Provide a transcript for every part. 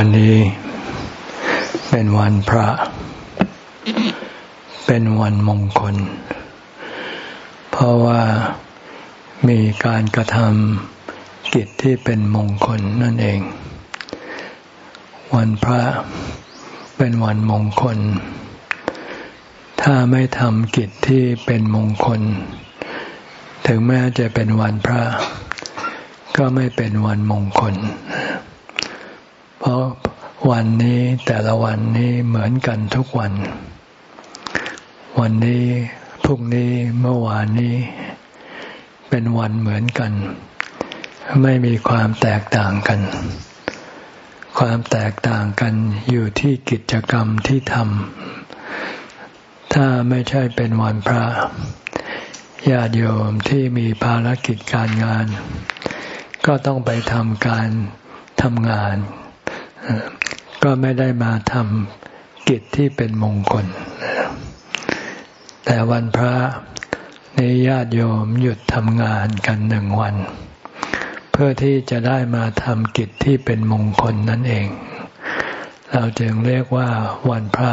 วันนี้เป็นวันพระ เป็นวันมงคล เพราะว่ามีการกระทำกิจที่เป็นมงคลนั่นเอง วันพระเป็นวันมงคล ถ้าไม่ทำกิจที่เป็นมงคล ถึงแม้จะเป็นวันพระ ก็ไม่เป็นวันมงคล เพราะวันนี้แต่ละวันนี้เหมือนกันทุกวัน วันนี้พรุ่งนี้เมื่อวานนี้ เป็นวันเหมือนกัน ไม่มีความแตกต่างกัน ความแตกต่างกันอยู่ที่กิจกรรมที่ทำถ้าไม่ใช่เป็นวันพระญาติโยมที่มีภารกิจการงาน ก็ต้องไปทำการทำงาน ก็ไม่ได้มาทำกิจที่เป็นมงคล แต่วันพระในญาติโยมหยุดทำงานกันหนึ่งวัน เพื่อที่จะได้มาทำกิจที่เป็นมงคลนั่นเอง เราจึงเรียกว่าวันพระ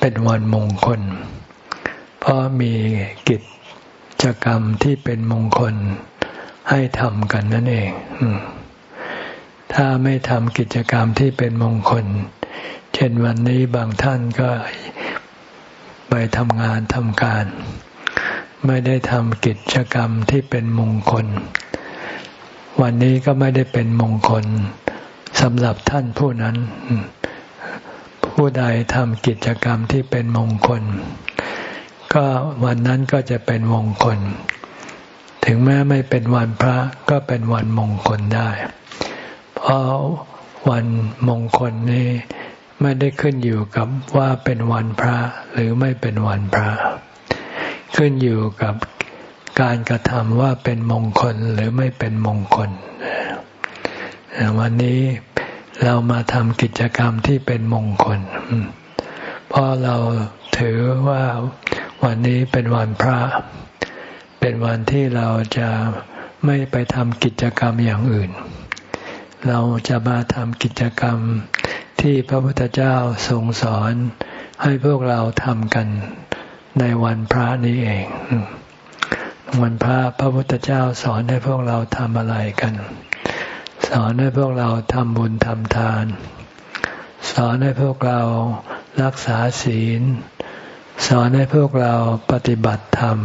เป็นวันมงคล เพราะมีกิจกรรมที่เป็นมงคลให้ทำกันนั่นเอง ถ้าไม่ทำกิจกรรมที่เป็นมงคล เช่นวันนี้บางท่านก็ไปทำงานทำการ ไม่ได้ทำกิจกรรมที่เป็นมงคล วันนี้ก็ไม่ได้เป็นมงคลสำหรับท่านผู้นั้น ผู้ใดทำกิจกรรมที่เป็นมงคล ก็วันนั้นก็จะเป็นมงคล ถึงแม้ไม่เป็นวันพระก็เป็นวันมงคลได้ เพราะวันมงคลนี้ไม่ได้ขึ้นอยู่กับว่าเป็นวันพระหรือไม่เป็นวันพระ ขึ้นอยู่กับการกระทำว่าเป็นมงคลหรือไม่เป็นมงคล วันนี้เรามาทำกิจกรรมที่เป็นมงคล เพราะเราถือว่าวันนี้เป็นวันพระ เป็นวันที่เราจะไม่ไปทำกิจกรรมอย่างอื่น เราจะมาทำกิจกรรมที่พระพุทธเจ้าทรงสอนให้พวกเราทำกันในวันพระนี้เอง วันพระพระพุทธเจ้าสอนให้พวกเราทำอะไรกัน สอนให้พวกเราทำบุญทำทาน สอนให้พวกเรารักษาศีล สอนให้พวกเราปฏิบัติธรรม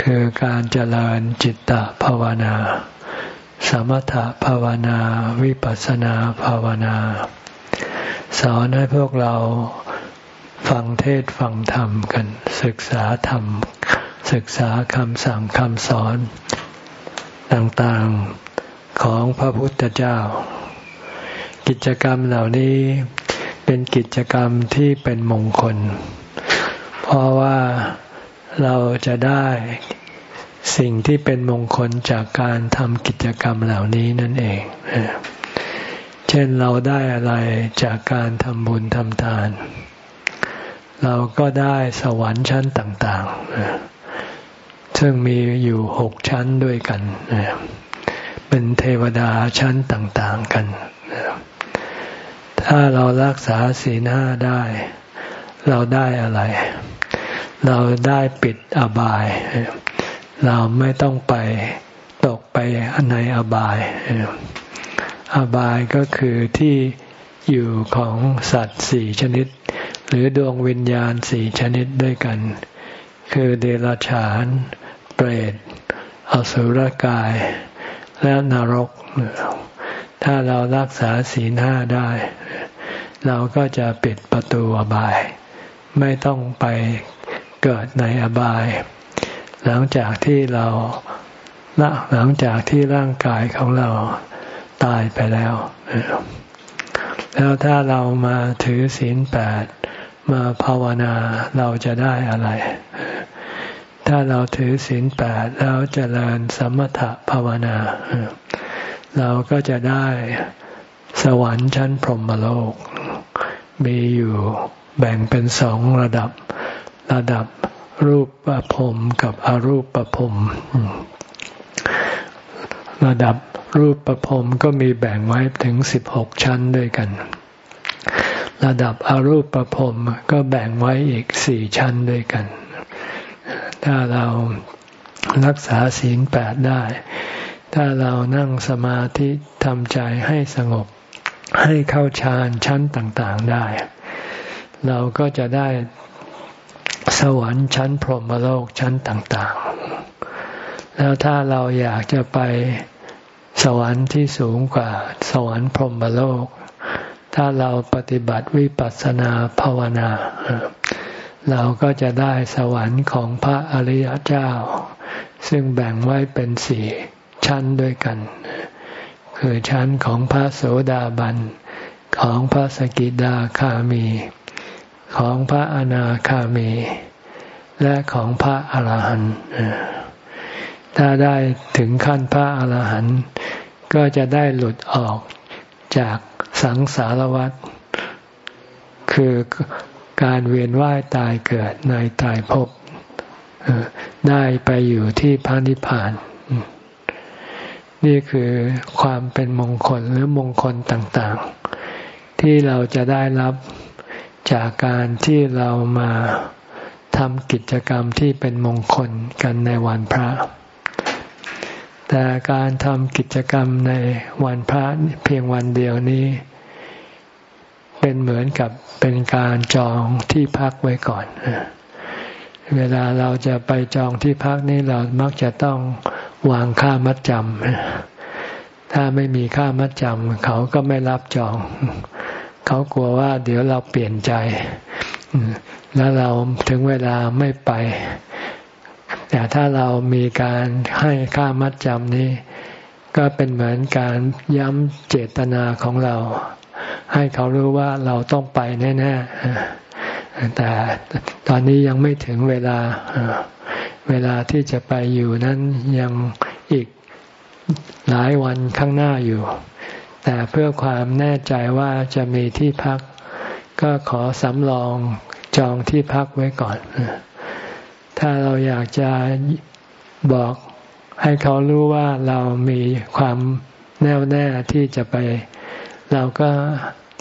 คือการเจริญจิตตภาวนา สมถภาวนาวิปัสสนาภาวนา สอนให้พวกเราฟังเทศฟังธรรมกัน ศึกษาธรรม ศึกษาคำสั่งคำสอน ต่างๆของพระพุทธเจ้า กิจกรรมเหล่านี้เป็นกิจกรรมที่เป็นมงคล เพราะว่าเราจะได้ สิ่งที่เป็นมงคลจากการทำกิจกรรมเหล่านี้นั่นเอง เช่นเราได้อะไรจากการทำบุญทำทาน เราก็ได้สวรรค์ชั้นต่าง ๆ ซึ่งมีอยู่หกชั้นด้วยกัน เป็นเทวดาชั้นต่าง ๆ กัน ถ้าเรารักษาศีลห้าได้ เราได้อะไร เราได้ปิดอบายเเราไม่ต้องไปตกไปในอบาย อบายก็คือที่อยู่ของสัตว์สี่ชนิด หรือดวงวิญญาณสี่ชนิดด้วยกัน คือเดรัจฉาน เปรต อสุรกาย และนรก ถ้าเรารักษาศีลห้าได้ เราก็จะปิดประตูอบาย ไม่ต้องไปเกิดในอบาย หลังจากที่เราละหลังจากที่ร่างกายของเราตายไปแล้ว แล้วถ้าเรามาถือศีลแปดมาภาวนาเราจะได้อะไร ถ้าเราถือศีลแปดแล้วเจริญสมถภาวนา เราก็จะได้สวรรค์ชั้นพรหมโลก มีอยู่แบ่งเป็นสองระดับ ระดับ รูปประพรมกับอรูปประพรมระดับรูปประพรมก็มีแบ่งไว้ถึงสิบหกชั้นด้วยกัน ระดับอรูปประพรมก็แบ่งไว้อีกสี่ชั้นด้วยกัน ถ้าเรารักษาศีลแปดได้ ถ้าเรานั่งสมาธิทำใจให้สงบ ให้เข้าฌานชั้นต่างๆได้ เราก็จะได้ สวรรค์ชั้นพรหมโลกชั้นต่างๆ แล้วถ้าเราอยากจะไปสวรรค์ที่สูงกว่าสวรรค์พรหมโลก ถ้าเราปฏิบัติวิปัสสนาภาวนา เราก็จะได้สวรรค์ของพระอริยเจ้า ซึ่งแบ่งไว้เป็นสี่ชั้นด้วยกัน คือชั้นของพระโสดาบันของพระสกิดาคามี ของพระอนาคามี และของพระอรหันต์ถ้าได้ถึงขั้นพระอรหันต์ก็จะได้หลุดออกจากสังสารวัฏคือการเวียนว่ายตายเกิดในตายภพได้ไปอยู่ที่พระนิพพาน นี่คือความเป็นมงคลหรือมงคลต่างๆ ที่เราจะได้รับ จากการที่เรามาทำกิจกรรมที่เป็นมงคลกันในวันพระ แต่การทำกิจกรรมในวันพระเพียงวันเดียวนี้ เป็นเหมือนกับเป็นการจองที่พักไว้ก่อน เวลาเราจะไปจองที่พักนี่เรามักจะต้องวางค่ามัดจำถ้าไม่มีค่ามัดจำเขาก็ไม่รับจอง เขากลัวว่าเดี๋ยวเราเปลี่ยนใจ แล้วเราถึงเวลาไม่ไป แต่ถ้าเรามีการให้ค่ามัดจำนี้ ก็เป็นเหมือนการย้ำเจตนาของเรา ให้เขารู้ว่าเราต้องไปแน่ๆ แต่ตอนนี้ยังไม่ถึงเวลา เวลาที่จะไปอยู่นั้นยังอีกหลายวันข้างหน้าอยู่ แต่เพื่อความแน่ใจว่าจะมีที่พัก ก็ขอสำรองจองที่พักไว้ก่อน ถ้าเราอยากจะบอกให้เขารู้ว่าเรามีความแน่วแน่ที่จะไป เราก็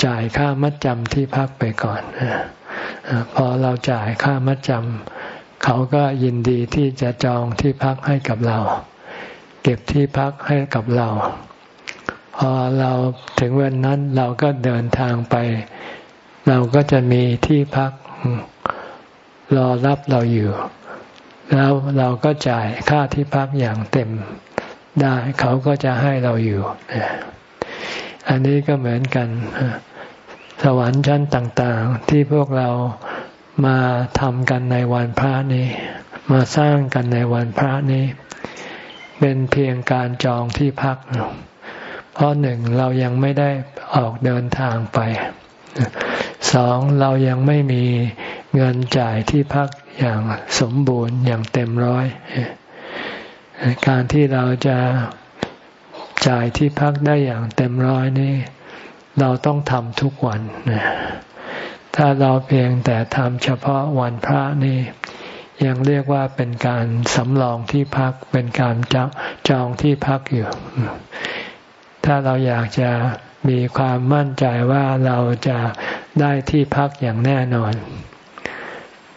จ่ายค่ามัดจำที่พักไปก่อน พอเราจ่ายค่ามัดจำเขาก็ยินดีที่จะจองที่พักให้กับเรา เก็บที่พักให้กับเรา พอเราถึงวันนั้นเราก็เดินทางไป เราก็จะมีที่พักรอรับเราอยู่ แล้วเราก็จ่ายค่าที่พักอย่างเต็มได้ เขาก็จะให้เราอยู่ อันนี้ก็เหมือนกัน สวรรค์ชั้นต่าง ๆ ที่พวกเรามาทำกันในวันพระนี้ มาสร้างกันในวันพระนี้ เป็นเพียงการจองที่พัก เพราะหนึ่งเรายังไม่ได้ออกเดินทางไปสองเรายังไม่มีเงินจ่ายที่พักอย่างสมบูรณ์อย่างเต็มร้อยการที่เราจะจ่ายที่พักได้อย่างเต็มร้อยนี่ เราต้องทำทุกวันถ้าเราเพียงแต่ทำเฉพาะวันพระนี่ ยังเรียกว่าเป็นการสำรองที่พักเป็นการจจองที่พักอยู่ ถ้าเราอยากจะมีความมั่นใจว่าเราจะได้ที่พักอย่างแน่นอน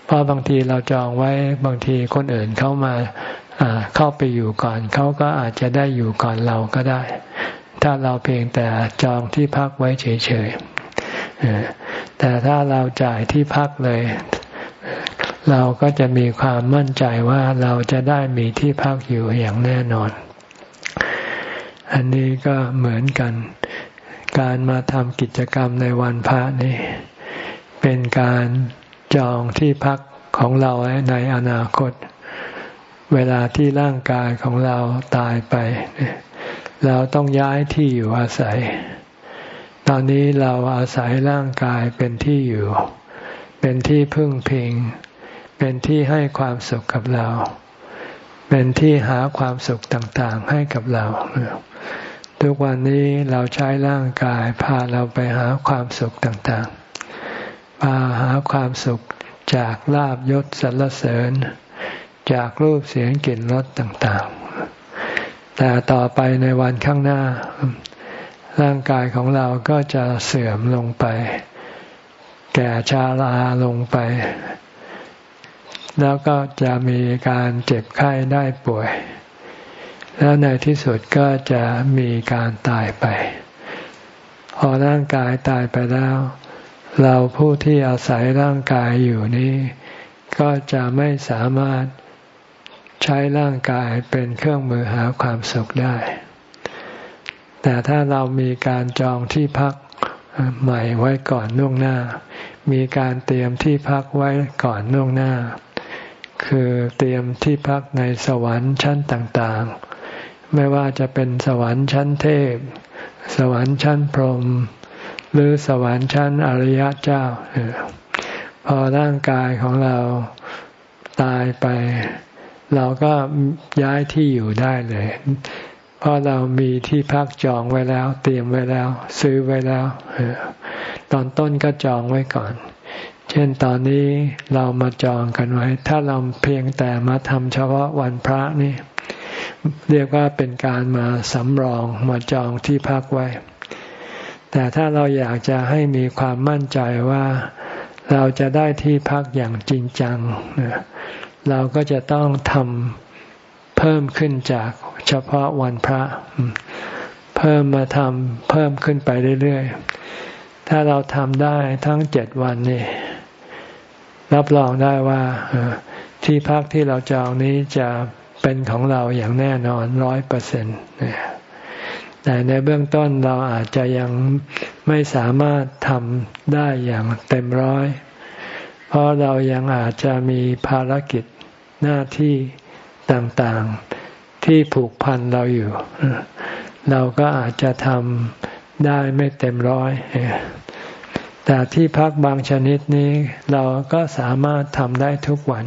เพราะบางทีเราจองไว้บางทีคนอื่นเข้ามาเข้าไปอยู่ก่อน เขาก็อาจจะได้อยู่ก่อนเราก็ได้ ถ้าเราเพียงแต่จองที่พักไว้เฉยๆแต่ถ้าเราจ่ายที่พักเลย เราก็จะมีความมั่นใจว่าเราจะได้มีที่พักอยู่อย่างแน่นอน อันนี้ก็เหมือนกัน การมาทำกิจกรรมในวันพระนี่เป็นการจองที่พักของเราในอนาคต เวลาที่ร่างกายของเราตายไป เราต้องย้ายที่อยู่อาศัย ตอนนี้เราอาศัยร่างกายเป็นที่อยู่ เป็นที่พึ่งพิง เป็นที่ให้ความสุขกับเรา เป็นที่หาความสุขต่างๆให้กับเรา ทุกวันนี้เราใช้ร่างกายพาเราไปหาความสุขต่างๆมาหาความสุขจากลาบยศสรรเสริญ จากรูปเสียงกลิ่นรสต่างๆ แต่ต่อไปในวันข้างหน้า ร่างกายของเราก็จะเสื่อมลงไป แก่ชาลาลงไป แล้วก็จะมีการเจ็บไข้ได้ป่วย แล้วในที่สุดก็จะมีการตายไป พอร่างกายตายไปแล้ว เราผู้ที่อาศัยร่างกายอยู่นี้ ก็จะไม่สามารถใช้ร่างกายเป็นเครื่องมือหาความสุขได้ แต่ถ้าเรามีการจองที่พักใหม่ไว้ก่อนล่วงหน้า มีการเตรียมที่พักไว้ก่อนล่วงหน้า คือเตรียมที่พักในสวรรค์ชั้นต่างๆ ไม่ว่าจะเป็นสวรรค์ชั้นเทพ สวรรค์ชั้นพรหมหรือสวรรค์ชั้นอริยเจ้า พอร่างกายของเราตายไป เราก็ย้ายที่อยู่ได้เลย เพราะเรามีที่พักจองไว้แล้ว เตรียมไว้แล้ว ซื้อไว้แล้ว ตอนต้นก็จองไว้ก่อน เช่นตอนนี้เรามาจองกันไว้ ถ้าเราเพียงแต่มาทำเฉพาะวันพระนี่ เรียกว่าเป็นการมาสำรองมาจองที่พักไว้ แต่ถ้าเราอยากจะให้มีความมั่นใจว่าเราจะได้ที่พักอย่างจริงจัง เราก็จะต้องทำเพิ่มขึ้นจากเฉพาะวันพระ เพิ่มมาทำเพิ่มขึ้นไปเรื่อยๆ ถ้าเราทำได้ทั้งเจ็ดวันนี่ รับรองได้ว่าที่พักที่เราจองนี้จะเป็นของเราอย่างแน่นอนร้อยเปอร์เซ็นต์แต่ในเบื้องต้นเราอาจจะยังไม่สามารถทำได้อย่างเต็มร้อย เพราะเรายังอาจจะมีภารกิจหน้าที่ต่างๆที่ผูกพันเราอยู่ เราก็อาจจะทำได้ไม่เต็มร้อย แต่ที่พักบางชนิดนี้เราก็สามารถทำได้ทุกวัน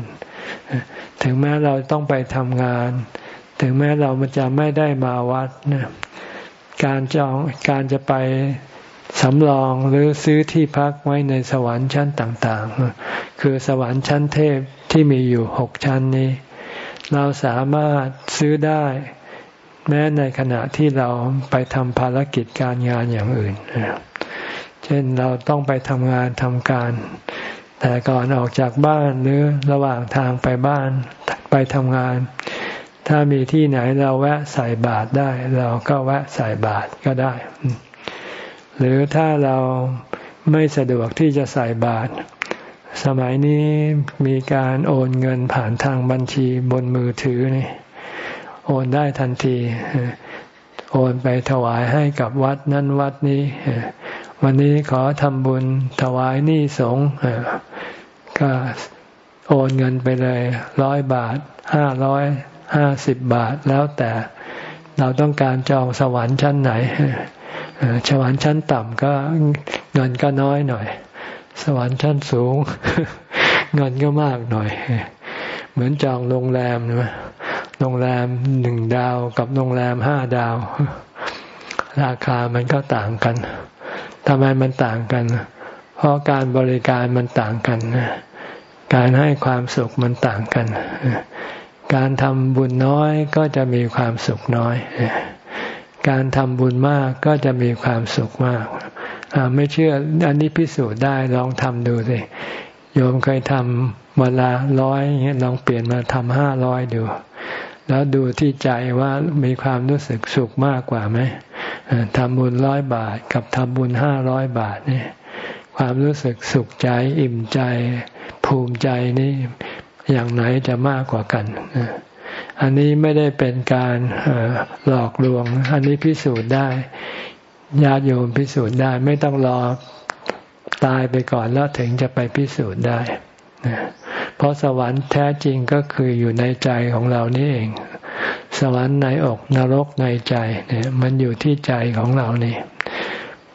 ถึงแม้เราต้องไปทำงาน ถึงแม้เราจะไม่ได้มาวัดนะการจองการจะไปสำรองหรือซื้อที่พักไว้ในสวรรค์ชั้นต่างๆ คือสวรรค์ชั้นเทพที่มีอยู่หกชั้นนี้ เราสามารถซื้อได้ แม้ในขณะที่เราไปทำภารกิจการงานอย่างอื่น ช่นเราต้องไปทำงานทำการ แต่ก่อนออกจากบ้านหรือระหว่างทางไปบ้านไปทำงาน ถ้ามีที่ไหนเราแวะใส่บาตรได้ เราก็แวะใส่บาตรก็ได้ หรือถ้าเราไม่สะดวกที่จะใส่บาตรสมัยนี้มีการโอนเงินผ่านทางบัญชีบนมือถือนี่โอนได้ทันที โอนไปถวายให้กับวัดนั้นวัดนี้ วันนี้ขอทำบุญถวายนี่สงฆ์ก็โอนเงินไปเลยร้อยบาทห้าร้อยห้าสิบบาทแล้วแต่เราต้องการจองสวรรค์ชั้นไหนสวรรค์ชั้นต่ำก็เงินก็น้อยหน่อย สวรรค์ชั้นสูง เงินก็มากหน่อย เหมือนจองโรงแรมนะโรงแรมหนึ่งดาวกับโรงแรมห้าดาว ราคามันก็ต่างกัน ทำไมมันต่างกัน เพราะการบริการมันต่างกัน การให้ความสุขมันต่างกัน การทำบุญน้อยก็จะมีความสุขน้อย การทำบุญมากก็จะมีความสุขมาก ไม่เชื่ออันนี้พิสูจน์ได้ลองทำดูสิ โยมเคยทำเวละร้อยลองเปลี่ยนมาทำห้าร้อยดู แล้วดูที่ใจว่ามีความรู้สึกสุขมากกว่าไหม ทำบุญร้อยบาทกับทำบุญห้าร้อยบาทเนี่ยความรู้สึกสุขใจอิ่มใจ ภูมิใจนี่อย่างไหนจะมากกว่ากันอันนี้ไม่ได้เป็นการหลอกลวง อันนี้พิสูจน์ได้ญาติโยมพิสูจน์ได้ ไม่ต้องรอตายไปก่อนแล้วถึงจะไปพิสูจน์ได้ เพราะสวรรค์แท้จริงก็คืออยู่ในใจของเรานี่เอง สวรรค์ในอกนรกในใจเนี่ยมันอยู่ที่ใจของเรานี่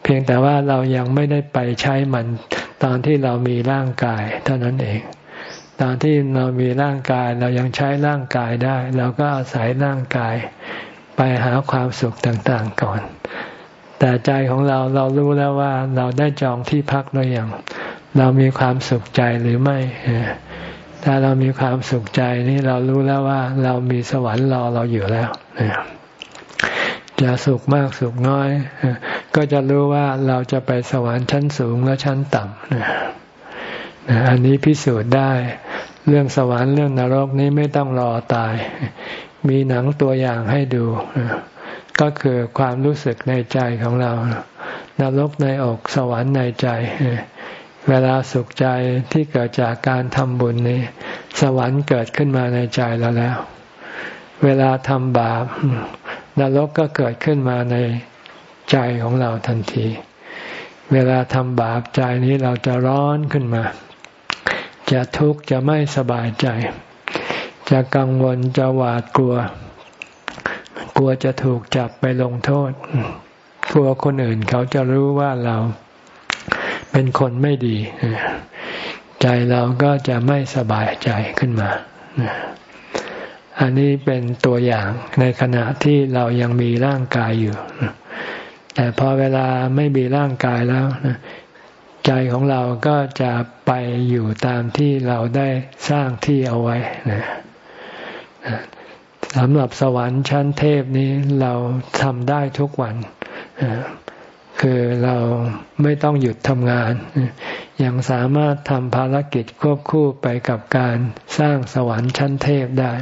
เพียงแต่ว่าเรายังไม่ได้ไปใช้มันตอนที่เรามีร่างกาย เท่านั้นเอง ตอนที่เรามีร่างกายเรายังใช้ร่างกายได้ เราก็อาศัยร่างกายไปหาความสุขต่างๆก่อน แต่ใจของเราเรารู้แล้วว่าเราได้จองที่พักหรือยัง เรามีความสุขใจหรือไม่ ถ้าเรามีความสุขใจนี่เรารู้แล้วว่า เรามีสวรรค์รอเราอยู่แล้วจะสุขมากสุขน้อย ก็จะรู้ว่าเราจะไปสวรรค์ชั้นสูงและชั้นต่ำอันนี้พิสูจน์ได้ เรื่องสวรรค์เรื่องนรกนี้ไม่ต้องรอตาย มีหนังตัวอย่างให้ดู ก็คือความรู้สึกในใจของเรา นรกในอกสวรรค์ในใจ เวลาสุขใจที่เกิดจากการทำบุญนี้ สวรรค์เกิดขึ้นมาในใจเราแล้ว เวลาทำบาปนรกก็เกิดขึ้นมาในใจของเราทันที เวลาทำบาปใจนี้เราจะร้อนขึ้นมา จะทุกข์จะไม่สบายใจ จะกังวลจะหวาดกลัว กลัวจะถูกจับไปลงโทษ กลัวคนอื่นเขาจะรู้ว่าเรา เป็นคนไม่ดี ใจเราก็จะไม่สบายใจขึ้นมา อันนี้เป็นตัวอย่างในขณะที่เรายังมีร่างกายอยู่ แต่พอเวลาไม่มีร่างกายแล้ว ใจของเราก็จะไปอยู่ตามที่เราได้สร้างที่เอาไว้นะสำหรับสวรรค์ชั้นเทพนี้เราทำได้ทุกวัน คือเราไม่ต้องหยุดทำงาน ยังสามารถทำภารกิจควบคู่ไปกับการสร้างสวรรค์ชั้นเทพได้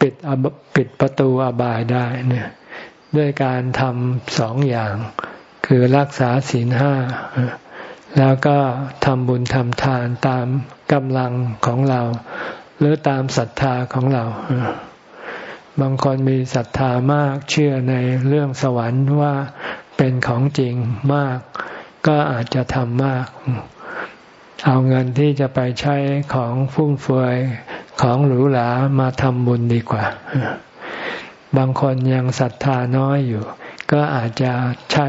ปิดปิดประตูอบายได้เนี่ยด้วยการทำสองอย่าง คือรักษาศีลห้า แล้วก็ทำบุญทำทานตามกำลังของเรา หรือตามศรัทธาของเราบางคนมีศรัทธามากเชื่อในเรื่องสวรรค์ว่า เป็นของจริงมาก ก็อาจจะทำมาก เอาเงินที่จะไปใช้ของฟุ่มเฟือยของหรูหรามาทำบุญดีกว่า บางคนยังศรัทธาน้อยอยู่ ก็อาจจะใช้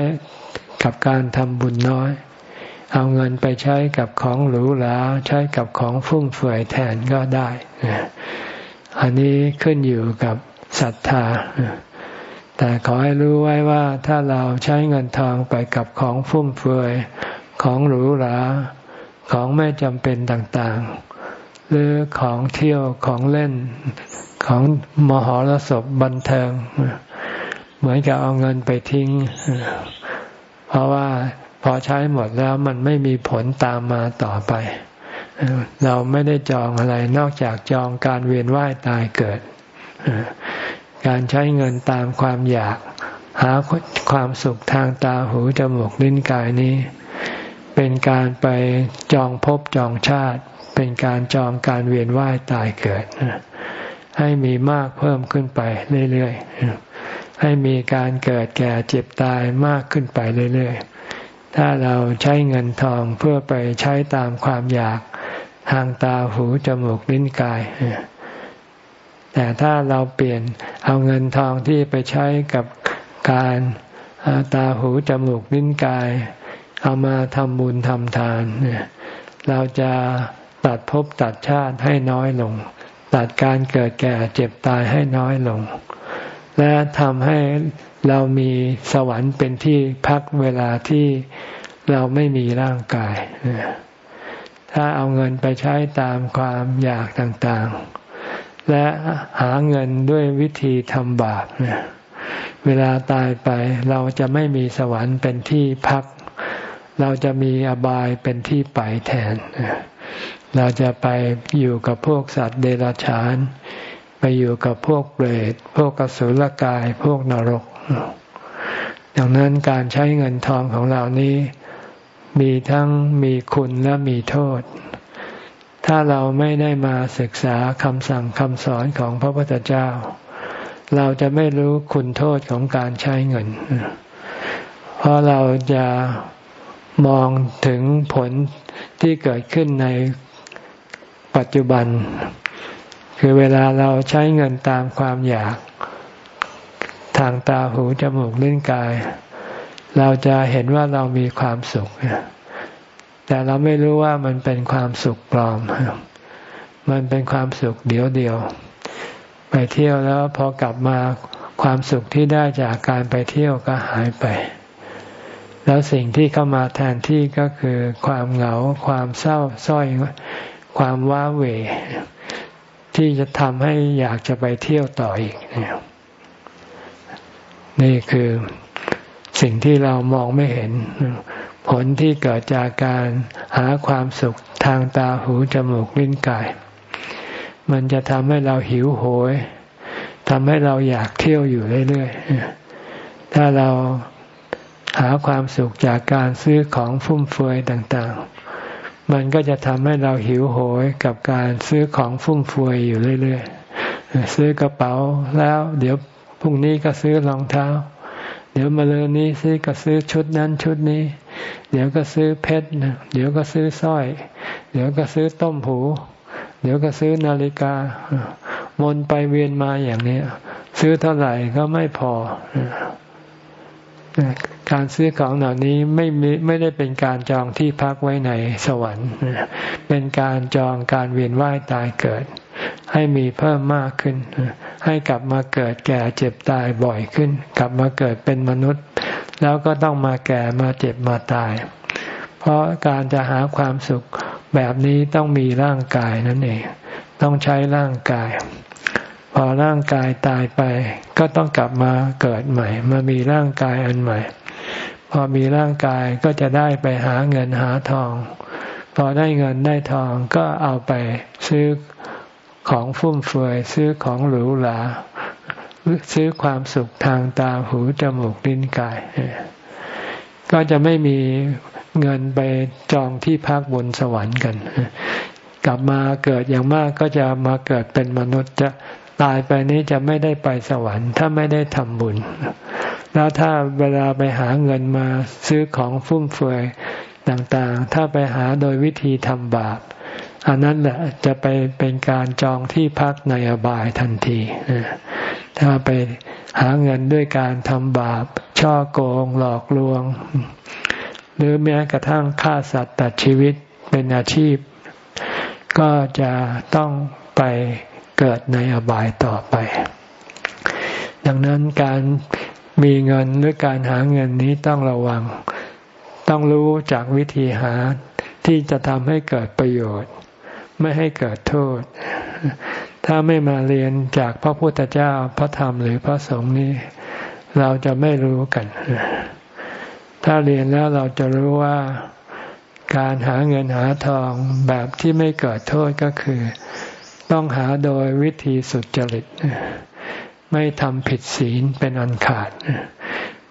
กับการทำบุญน้อย เอาเงินไปใช้กับของหรูหราใช้กับของฟุ่มเฟือยแทนก็ได้ อันนี้ขึ้นอยู่กับศรัทธา แต่ขอให้รู้ไว้ว่าถ้าเราใช้เงินทองไปกับของฟุ่มเฟือยของหรูหราของไม่จำเป็นต่างๆ หรือของเที่ยวของเล่นของมหรสพบันเทิง เหมือนกับเอาเงินไปทิ้ง เพราะว่าพอใช้หมดแล้วมันไม่มีผลตามมาต่อไป เราไม่ได้จองอะไรนอกจากจองการเวียนว่ายตายเกิด การใช้เงินตามความอยาก หาความสุขทางตาหูจมูกลิ้นกายนี้ เป็นการไปจองภพจองชาติ เป็นการจองการเวียนว่ายตายเกิด ให้มีมากเพิ่มขึ้นไปเรื่อยๆ ให้มีการเกิดแก่เจ็บตายมากขึ้นไปเรื่อยๆ ถ้าเราใช้เงินทองเพื่อไปใช้ตามความอยากทางตาหูจมูกลิ้นกาย แต่ถ้าเราเปลี่ยนเอาเงินทองที่ไปใช้กับการตาหูจมูกลิ้นกาย เอามาทำบุญทำทานเราจะตัดภพตัดชาติให้น้อยลง ตัดการเกิดแก่เจ็บตายให้น้อยลง และทำให้เรามีสวรรค์เป็นที่พักเวลาที่เราไม่มีร่างกาย ถ้าเอาเงินไปใช้ตามความอยากต่างๆ และหาเงินด้วยวิธีทำบาปเนี่ยเวลาตายไปเราจะไม่มีสวรรค์เป็นที่พัก เราจะมีอบายเป็นที่ไปแทน เราจะไปอยู่กับพวกสัตว์เดรัจฉาน ไปอยู่กับพวกเปรตพวกกสุลกาย พวกนรก ดังนั้นการใช้เงินทองของเรานี้ มีทั้งมีคุณและมีโทษ ถ้าเราไม่ได้มาศึกษาคำสั่งคำสอนของพระพุทธเจ้า เราจะไม่รู้คุณโทษของการใช้เงิน เพราะเราจะมองถึงผลที่เกิดขึ้นในปัจจุบัน คือเวลาเราใช้เงินตามความอยาก ทางตาหูจมูกลิ้นกาย เราจะเห็นว่าเรามีความสุข แต่เราไม่รู้ว่ามันเป็นความสุขปลอม มันเป็นความสุขเดียวเดียว ไปเที่ยวแล้วพอกลับมาความสุขที่ได้จากการไปเที่ยวก็หายไป แล้วสิ่งที่เข้ามาแทนที่ก็คือความเหงา ความเศร้าส้อย ความว้าเหวที่จะทำให้อยากจะไปเที่ยวต่ออีก นี่คือสิ่งที่เรามองไม่เห็น ผลที่เกิดจากการหาความสุขทางตาหูจมูกลิ้นกาย มันจะทำให้เราหิวโหยทำให้เราอยากเที่ยวอยู่เรื่อยๆ ถ้าเราหาความสุขจากการซื้อของฟุ่มเฟือยต่างๆ มันก็จะทำให้เราหิวโหยกับการซื้อของฟุ่มเฟือยอยู่เรื่อยๆ ซื้อกระเป๋าแล้วเดี๋ยวพรุ่งนี้ก็ซื้อรองเท้า ดี๋ยวมาเลยนี้ซื้อก็ซื้อชุดนั้นชุดนี้ เดี๋ยวก็ซื้อเพชรเดี๋ยวก็ซื้อสร้อย เดี๋ยวก็ซื้อต้มหู เดี๋ยวก็ซื้อนาฬิกาวนไปเวียนมาอย่างนี้ซื้อเท่าไหร่ก็ไม่พอ การซื้อของเหล่านี้ไม่มีไม่ได้เป็นการจองที่พักไว้ในสวรรค์ เป็นการจองการเวียนว่ายตายเกิด ให้มีเพิ่มมากขึ้น ให้กลับมาเกิดแก่เจ็บตายบ่อยขึ้น กลับมาเกิดเป็นมนุษย์ แล้วก็ต้องมาแก่มาเจ็บมาตาย เพราะการจะหาความสุขแบบนี้ต้องมีร่างกายนั่นเอง ต้องใช้ร่างกาย พอร่างกายตายไป ก็ต้องกลับมาเกิดใหม่ มามีร่างกายอันใหม่ พอมีร่างกายก็จะได้ไปหาเงินหาทอง พอได้เงินได้ทองก็เอาไปซื้อ ของฟุ่มเฟือยซื้อของหรูหราซื้อความสุขทางตาหูจมูกลิ้นกาย ก็จะไม่มีเงินไปจองที่พักบนสวรรค์กัน กลับมาเกิดอย่างมากก็จะมาเกิดเป็นมนุษย์จะตายไปนี้จะไม่ได้ไปสวรรค์ ถ้าไม่ได้ทำบุญ แล้วถ้าเวลาไปหาเงินมาซื้อของฟุ่มเฟือยต่างๆ ถ้าไปหาโดยวิธีทำบาป อันนั้นแหละจะไปเป็นการจองที่พักในอบายทันที ถ้าไปหาเงินด้วยการทำบาป ช่อโกงหลอกลวง หรือแม้กระทั่งฆ่าสัตว์ตัดชีวิตเป็นอาชีพ ก็จะต้องไปเกิดในอบายต่อไป ดังนั้นการมีเงินหรือการหาเงินนี้ต้องระวัง ต้องรู้จากวิธีหาที่จะทำให้เกิดประโยชน์ ไม่ให้เกิดโทษ ถ้าไม่มาเรียนจากพระพุทธเจ้าพระธรรมหรือพระสงฆ์นี้ เราจะไม่รู้กัน ถ้าเรียนแล้วเราจะรู้ว่าการหาเงินหาทองแบบที่ไม่เกิดโทษก็คือ ต้องหาโดยวิธีสุจริต ไม่ทำผิดศีลเป็นอันขาด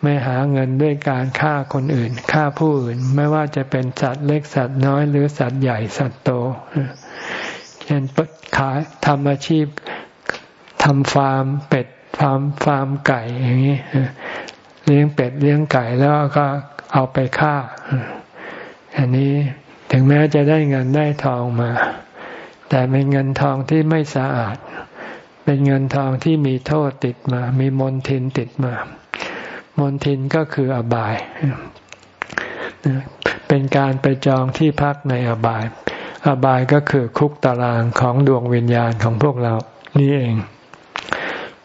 ไม่หาเงินด้วยการฆ่าคนอื่นฆ่าผู้อื่น ไม่ว่าจะเป็นสัตว์เล็กสัตว์น้อยหรือสัตว์ใหญ่สัตว์โต เช่นขายทำอาชีพทำฟาร์มเป็ดฟาร์มฟาร์มไก่อย่างนี้เลี้ยงเป็ดเลี้ยงไก่แล้วก็เอาไปฆ่า อันนี้ถึงแม้จะได้เงินได้ทองมา แต่เป็นเงินทองที่ไม่สะอาด เป็นเงินทองที่มีโทษติดมา มีมนทินติดมามนทินก็คืออบาย เป็นการไปจองที่พักในอบาย อบายก็คือคุกตารางของดวงวิญญาณของพวกเรานี่เอง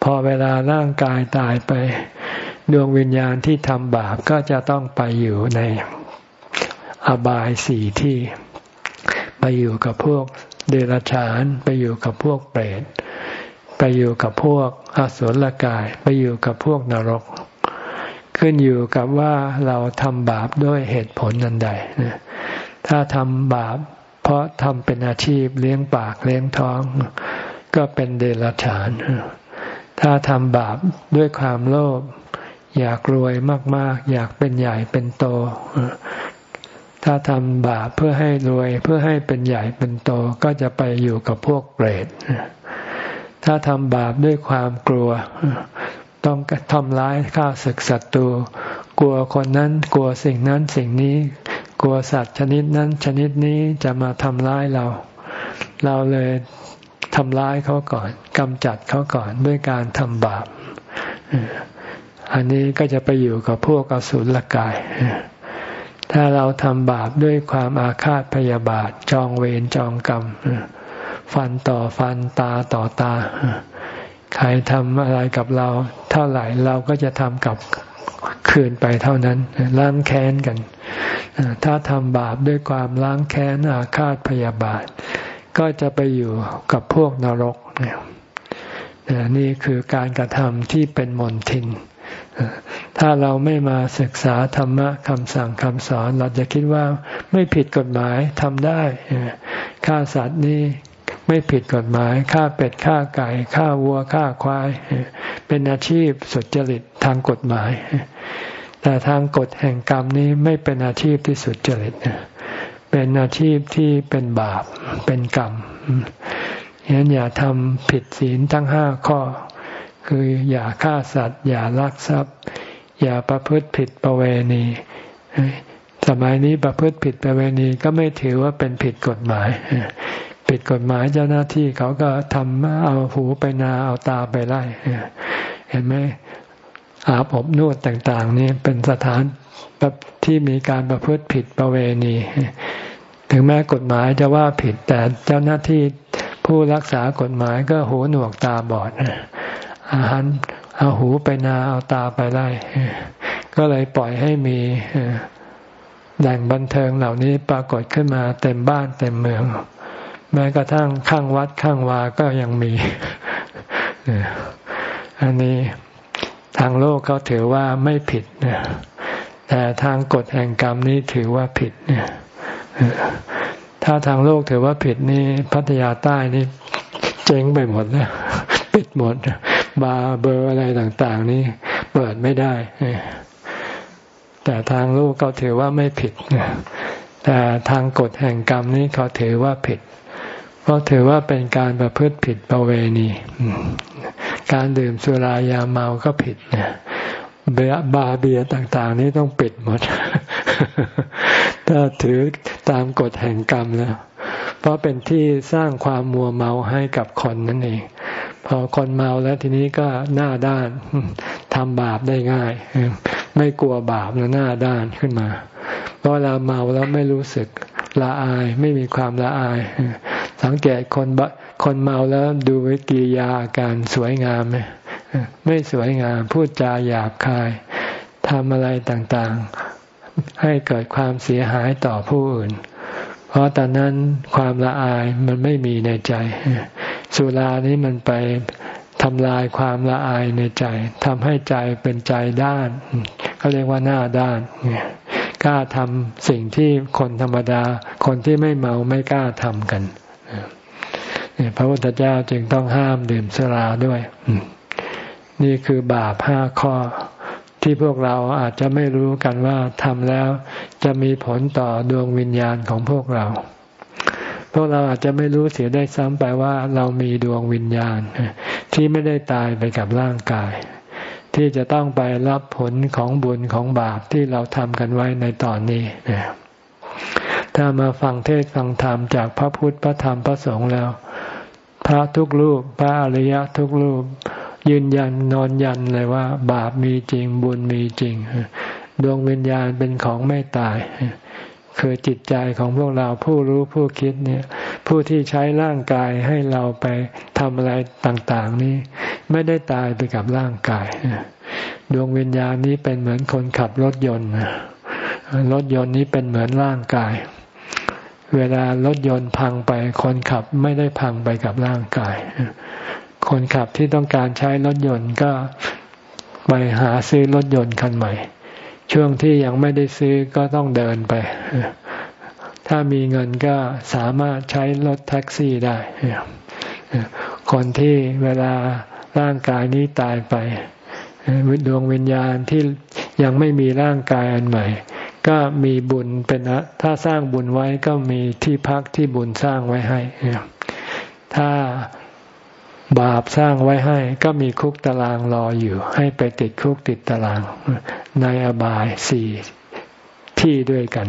พอเวลาร่างกายตายไป ดวงวิญญาณที่ทำบาปก็จะต้องไปอยู่ในอบายสี่ที่ ไปอยู่กับพวกเดรัจฉาน ไปอยู่กับพวกเปรตไปอยู่กับพวกอสุรกาย ไปอยู่กับพวกนรก ขึ้นอยู่กับว่าเราทำบาปด้วยเหตุผลนันใดถ้าทำบาป เพราะทำเป็นอาชีพเลี้ยงปากเลี้ยงท้อง ก็เป็นเดรัจฉาน ถ้าทำบาปด้วยความโลภอยากรวยมาก ๆ อยากเป็นใหญ่เป็นโต ถ้าทำบาปเพื่อให้รวยเพื่อให้เป็นใหญ่เป็นโตก็จะไปอยู่กับพวกเปรตถ้าทำบาปด้วยความกลัว ต้องทำร้ายข้าศึกศัตรู กลัวคนนั้นกลัวสิ่งนั้นสิ่งนี้ กลัวสัตว์ชนิดนั้นชนิดนี้จะมาทำร้ายเรา เราเลยทำร้ายเขาก่อนกำจัดเขาก่อนด้วยการทำบาป อันนี้ก็จะไปอยู่กับพวกอสุรกาย ถ้าเราทำบาปด้วยความอาฆาตพยาบาทจองเวรจองกรรม ฟันต่อฟันตาต่อตา ใครทำอะไรกับเรา เท่าไหร่เราก็จะทำกับ คืนไปเท่านั้นล้างแค้นกัน ถ้าทำบาปด้วยความล้างแค้นอาฆาตพยาบาท ก็จะไปอยู่กับพวกนรกเนี่ยนี่คือการกระทำที่เป็นมนทิน ถ้าเราไม่มาศึกษาธรรมะคำสั่งคำสอน เราจะคิดว่าไม่ผิดกฎหมายทำได้ฆ่าสัตว์นี่ไม่ผิดกฎหมายฆ่าเป็ดฆ่าไก่ฆ่าวัวฆ่าควาย เป็นอาชีพสุจริตทางกฎหมาย แต่ทางกฎแห่งกรรมนี้ไม่เป็นอาชีพที่สุดจริตเป็นอาชีพที่เป็นบาปเป็นกรรมฉะนั้นอย่าทำผิดศีลทั้งห้าข้อ คืออย่าฆ่าสัตว์ อย่าลักทรัพย์ อย่าประพฤติผิดประเวณี สมัยนี้ประพฤติผิดประเวณีก็ไม่ถือว่าเป็นผิดกฎหมาย ผิดกฎหมายเจ้าหน้าที่เขาก็ทำเอาหูไปนาเอาตาไปไล่เห็นไหม อาบอบนวดต่างๆ นี่เป็นสถานที่มีการประพฤติผิดประเวณี ถึงแม้กฎหมายจะว่าผิดแต่เจ้าหน้าที่ผู้รักษากฎหมายก็หูหนวกตาบอดอาหารเอาหูไปนาเอาตาไปไล่ก็เลยปล่อยให้มีแหล่งบันเทิงเหล่านี้ปรากฏขึ้นมาเต็มบ้านเต็มเมือง แม้กระทั่งข้างวัดข้างวาก็ยังมีอันนี้ ทางโลกเขาถือว่าไม่ผิดแต่ทางกฎแห่งกรรมนี้ถือว่าผิดเนี่ยถ้าทางโลกถือว่าผิดนี่พัทยาใต้นี่เจ๊งไปหมดนะปิดหมด บาร์เบอร์อะไรต่าง ๆ นี่เปิดไม่ได้ แต่ทางโลกเขาถือว่าไม่ผิดแต่ทางกฎแห่งกรรมนี้เขาถือว่าผิด เพราะถือว่าเป็นการประพฤติผิดประเวณี การดื่มสุรายาเมาก็ผิดเนี่ยเบียบาเบียต่าง ๆ นี้ต้องปิดหมด ถ้าถือตามกฎแห่งกรรมแล้วเพราะเป็นที่สร้างความมัวเมาให้กับคนนั่นเอง พอคนเมาแล้วทีนี้ก็หน้าด้านทำบาปได้ง่าย ไม่กลัวบาปแล้วหน้าด้านขึ้นมาเพราะเราเมาแล้วไม่รู้สึกละอาย ไม่มีความละอาย สังเกตคน คนเมาแล้วดูวิกิยาอาการสวยงามไหมไม่สวยงาม พูดจาหยาบคายทำอะไรต่างๆ ให้เกิดความเสียหายต่อผู้อื่น เพราะตอนนั้นความละอายมันไม่มีในใจ สุรานี้มันไปทำลายความละอายในใจทำให้ใจเป็นใจด้านเขาเรียกว่าหน้าด้านกล้าทำสิ่งที่คนธรรมดา คนที่ไม่เมาไม่กล้าทำกัน พระพุทธเจ้าจึงต้องห้ามดื่มสุราด้วย นี่คือบาปห้าข้อ ที่พวกเราอาจจะไม่รู้กันว่าทำแล้วจะมีผลต่อดวงวิญญาณของพวกเรา พวกเราอาจจะไม่รู้เสียได้ซ้ำไปว่าเรามีดวงวิญญาณ ที่ไม่ได้ตายไปกับร่างกาย ที่จะต้องไปรับผลของบุญของบาปที่เราทำกันไว้ในตอนนี้ถ้ามาฟังเทศฟังธรรมจากพระพุทธพระธรรมพระสงฆ์แล้ว พระทุกรูป พระอริยะทุกรูป ยืนยันนอนยันเลยว่า บาปมีจริงบุญมีจริง ดวงวิญญาณเป็นของไม่ตาย คือจิตใจของพวกเราผู้รู้ผู้คิดเนี่ย ผู้ที่ใช้ร่างกายให้เราไปทำอะไรต่าง ๆ นี้ ไม่ได้ตายไปกับร่างกาย ดวงวิญญาณนี้เป็นเหมือนคนขับรถยนต์รถยนต์นี้เป็นเหมือนร่างกาย เวลารถยนต์พังไป คนขับไม่ได้พังไปกับร่างกาย คนขับที่ต้องการใช้รถยนต์ก็ไปหาซื้อรถยนต์คันใหม่ ช่วงที่ยังไม่ได้ซื้อก็ต้องเดินไป ถ้ามีเงินก็สามารถใช้รถแท็กซี่ได้ คนที่เวลาร่างกายนี้ตายไปดวงวิญญาณที่ยังไม่มีร่างกายอันใหม่ ก็มีบุญเป็นถ้าสร้างบุญไว้ก็มีที่พักที่บุญสร้างไว้ให้ ถ้าบาปสร้างไว้ให้ ก็มีคุกตารางรออยู่ ให้ไปติดคุกติดตาราง ในอบายสี่ที่ด้วยกัน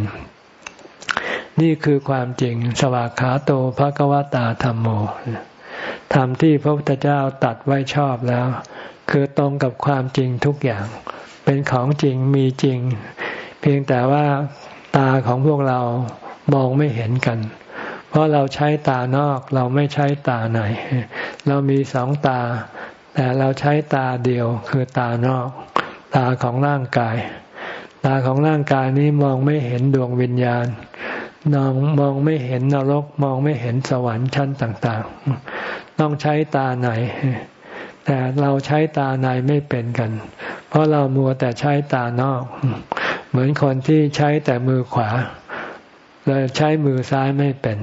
นี่คือความจริงสวากขาโตภะกวตาธรรมโมธรรมที่พระพุทธเจ้าตัดไว้ชอบแล้ว คือตรงกับความจริงทุกอย่าง เป็นของจริงมีจริง เพียงแต่ว่าตาของพวกเรามองไม่เห็นกัน เพราะเราใช้ตานอกเราไม่ใช้ตาในเรามีสองตา แต่เราใช้ตาเดียวคือตานอก ตาของร่างกาย ตาของร่างกายนี้มองไม่เห็นดวงวิญญาณนองมองไม่เห็นนรกมองไม่เห็นสวรรค์ชั้นต่าง ๆ ต้องใช้ตาไหน แต่เราใช้ตาในไม่เป็นกัน เพราะเรามัวแต่ใช้ตานอก เหมือนคนที่ใช้แต่มือขวาเลยใช้มือซ้ายไม่เป็น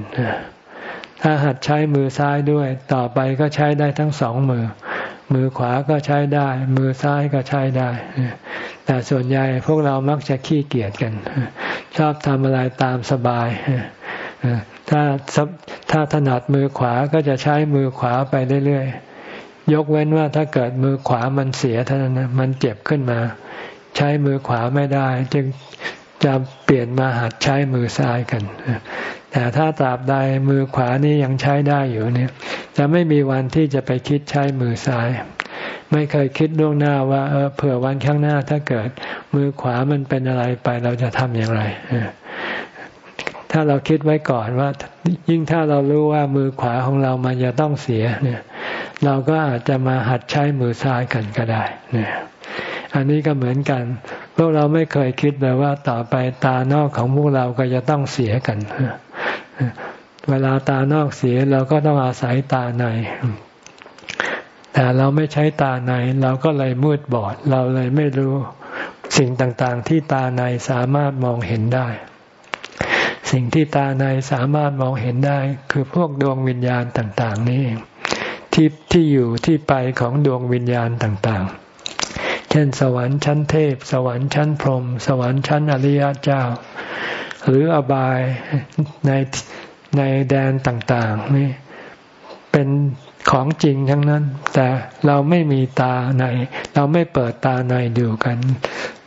ถ้าหัดใช้มือซ้ายด้วย ต่อไปก็ใช้ได้ทั้งสองมือ มือขวาก็ใช้ได้ มือซ้ายก็ใช้ได้ แต่ส่วนใหญ่พวกเรามักจะขี้เกียจกัน ชอบทำอะไรตามสบาย ถ้าถ้าถนัดมือขวาก็จะใช้มือขวาไปเรื่อยๆยกเว้นว่าถ้าเกิดมือขวามันเสียเท่านั้นมันเจ็บขึ้นมา ใช้มือขวาไม่ได้ จึงจะเปลี่ยนมาหัดใช้มือซ้ายกัน แต่ถ้าตราบใดมือขวานี่ยังใช้ได้อยู่เนี่ย จะไม่มีวันที่จะไปคิดใช้มือซ้าย ไม่เคยคิดล่วงหน้าว่าเออเผื่อวันข้างหน้าถ้าเกิด มือขวามันเป็นอะไรไปเราจะทำอย่างไรถ้าเราคิดไว้ก่อนว่า ยิ่งถ้าเรารู้ว่ามือขวาของเรามันจะต้องเสียเนี่ย เราก็อาจจะมาหัดใช้มือซ้ายกันก็ได้เนี่ย อันนี้ก็เหมือนกัน พวกเราไม่เคยคิดเลยว่าต่อไปตานอกของพวกเราก็จะต้องเสียกัน เวลาตานอกเสียเราก็ต้องอาศัยตาใน แต่เราไม่ใช้ตาใน เราก็เลยมืดบอด เราเลยไม่รู้สิ่งต่างๆ ที่ตาในสามารถมองเห็นได้ สิ่งที่ตาในสามารถมองเห็นได้ คือพวกดวงวิญญาณต่าง ๆ นี่ที่ที่อยู่ที่ไปของดวงวิญญาณต่างๆ เช่น สวรรค์ชั้นเทพ สวรรค์ชั้นพรหมสวรรค์ชั้นอริยเจ้า หรืออบายในในแดนต่างๆนี่เป็นของจริงทั้งนั้น แต่เราไม่มีตาใน เราไม่เปิดตาในดูกัน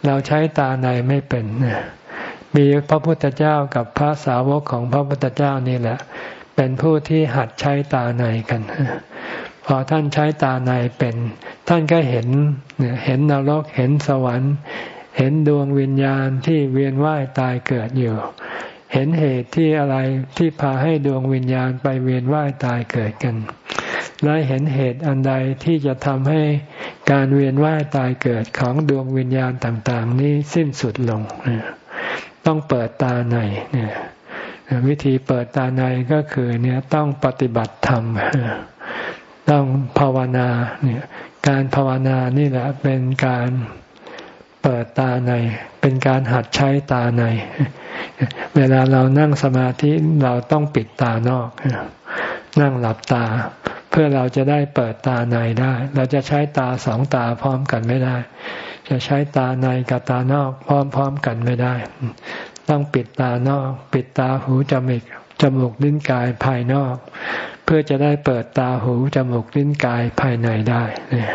เราใช้ตาในไม่เป็นมีพระพุทธเจ้ากับพระสาวกของพระพุทธเจ้านี่แหละ เป็นผู้ที่หัดใช้ตาในกัน พอท่านใช้ตาในเป็น ท่านก็เห็นเห็นนรกเห็นสวรรค์ เห็นดวงวิญญาณที่เวียนว่ายตายเกิดอยู่ เห็นเหตุที่อะไรที่พาให้ดวงวิญญาณไปเวียนว่ายตายเกิดกัน และเห็นเหตุอันใดที่จะทำให้การเวียนว่ายตายเกิดของดวงวิญญาณต่างๆ นี้สิ้นสุดลง ต้องเปิดตาในเนี่ยวิธีเปิดตาในก็คือเนี่ยต้องปฏิบัติธรรม ต้องภาวนาเนี่ยการภาวนานี่แหละเป็นการเปิดตาใน เป็นการหัดใช้ตาใน เวลาเรานั่งสมาธิเราต้องปิดตานอก นั่งหลับตา เพื่อเราจะได้เปิดตาในได้ เราจะใช้ตาสองตาพร้อมกันไม่ได้ จะใช้ตาในกับตานอกพร้อมๆกันไม่ได้ ต้องปิดตานอก ปิดตาหูจมูกจมูกลิ้นกายภายนอก เพื่อจะได้เปิดตาหูจมูกลิ้นกายภายในได้เนี่ย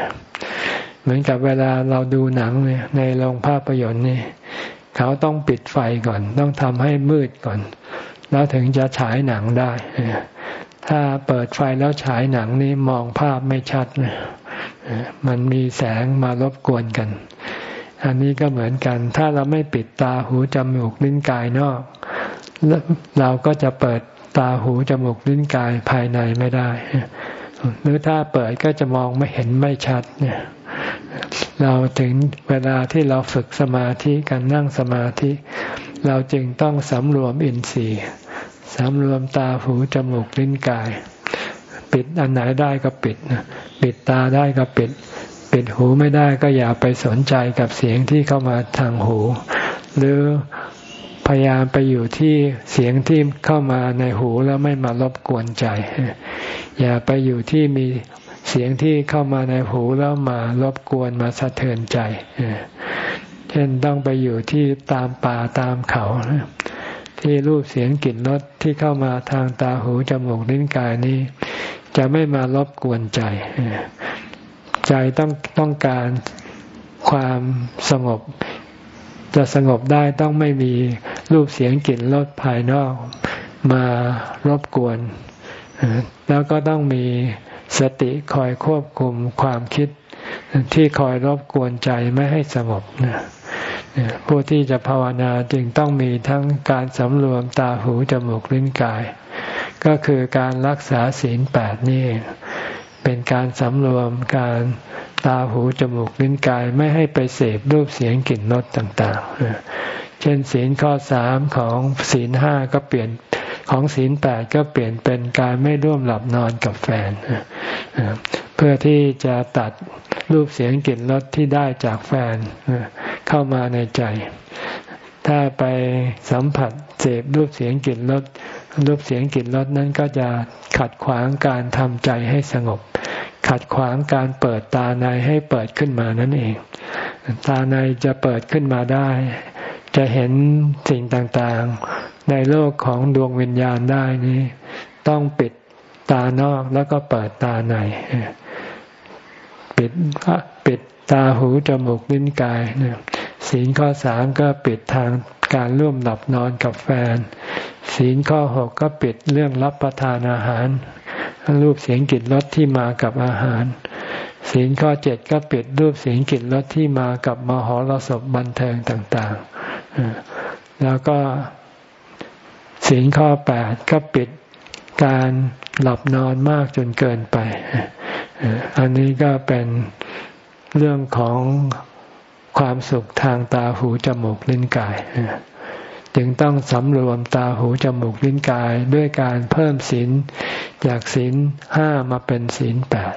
เหมือนกับเวลาเราดูหนังเนี่ยในโรงภาพยนตร์นี่เขาต้องปิดไฟก่อน ต้องทำให้มืดก่อน แล้วถึงจะฉายหนังได้ ถ้าเปิดไฟแล้วฉายหนังนี่มองภาพไม่ชัดนี่ยมันมีแสงมารบกวนกัน อันนี้ก็เหมือนกัน ถ้าเราไม่ปิดตาหูจมูกลิ้นกายนอก เราก็จะเปิด ตาหูจมูกลิ้นกายภายในไม่ได้ หรือถ้าเปิดก็จะมองไม่เห็นไม่ชัดเนี่ยเราถึงเวลาที่เราฝึกสมาธิกันนั่งสมาธิ เราจึงต้องสำรวมอินทรีย์สำรวมตาหูจมูกลิ้นกาย ปิดอันไหนได้ก็ปิดปิดตาได้ก็ปิด ปิดหูไม่ได้ก็อย่าไปสนใจกับเสียงที่เข้ามาทางหู หรือ พยายามไปอยู่ที่เสียงที่เข้ามาในหูแล้วไม่มารบกวนใจ อย่าไปอยู่ที่มีเสียงที่เข้ามาในหูแล้วมารบกวนมาสะเทือนใจ เช่นต้องไปอยู่ที่ตามป่าตามเขา ที่รูปเสียงกลิ่นรสที่เข้ามาทางตาหูจมูกลิ้นกายนี้ จะไม่มารบกวนใจ ใจต้องต้องการความสงบ จะสงบได้ต้องไม่มีรูปเสียงกลิ่นรสภายนอกมารบกวน แล้วก็ต้องมีสติคอยควบคุมความคิดที่คอยรบกวนใจไม่ให้สงบนะผู้ที่จะภาวนาจึงต้องมีทั้งการสำรวมตาหูจมูกลิ้นกาย ก็คือการรักษาศีลแปดนี่เป็นการสำรวมการ ตาหูจมูกลิ้นกายไม่ให้ไปเสพรูปเสียงกลิ่นรสต่างๆ เช่นศีลข้อสามของศีลห้าก็เปลี่ยนของศีลแปดก็เปลี่ยนเป็นการไม่ร่วมหลับนอนกับแฟน เพื่อที่จะตัดรูปเสียงกลิ่นรสที่ได้จากแฟนเข้ามาในใจ ถ้าไปสัมผัสเสพรูปเสียงกลิ่นรส รูปเสียงกลิ่นรสนั้นก็จะขัดขวางการทำใจให้สงบ ขัดขวางการเปิดตาในให้เปิดขึ้นมานั่นเอง ตาในจะเปิดขึ้นมาได้ จะเห็นสิ่งต่างๆ ในโลกของดวงวิญญาณได้นี้ ต้องปิดตานอกแล้วก็เปิดตาในปิดปิดตาหูจมูกลิ้นกายศีลข้อสามก็ปิดทาง การร่วมหลับนอนกับแฟน ศีลข้อหกก็ปิดเรื่องรับประทานอาหาร รูปเสียงกลิ่นรสที่มากับอาหาร ศีลข้อเจ็ดก็ปิดรูปเสียงกลิ่นรสที่มากับมหรสพบันเทิงต่างๆ แล้วก็ศีลข้อแปดก็ปิดการหลับนอนมากจนเกินไป อันนี้ก็เป็นเรื่องของ ความสุขทางตาหูจมูกลิ้นกาย จึงต้องสำรวมตาหูจมูกลิ้นกายด้วยการเพิ่มศีลจากศีลห้ามาเป็นศีลแปด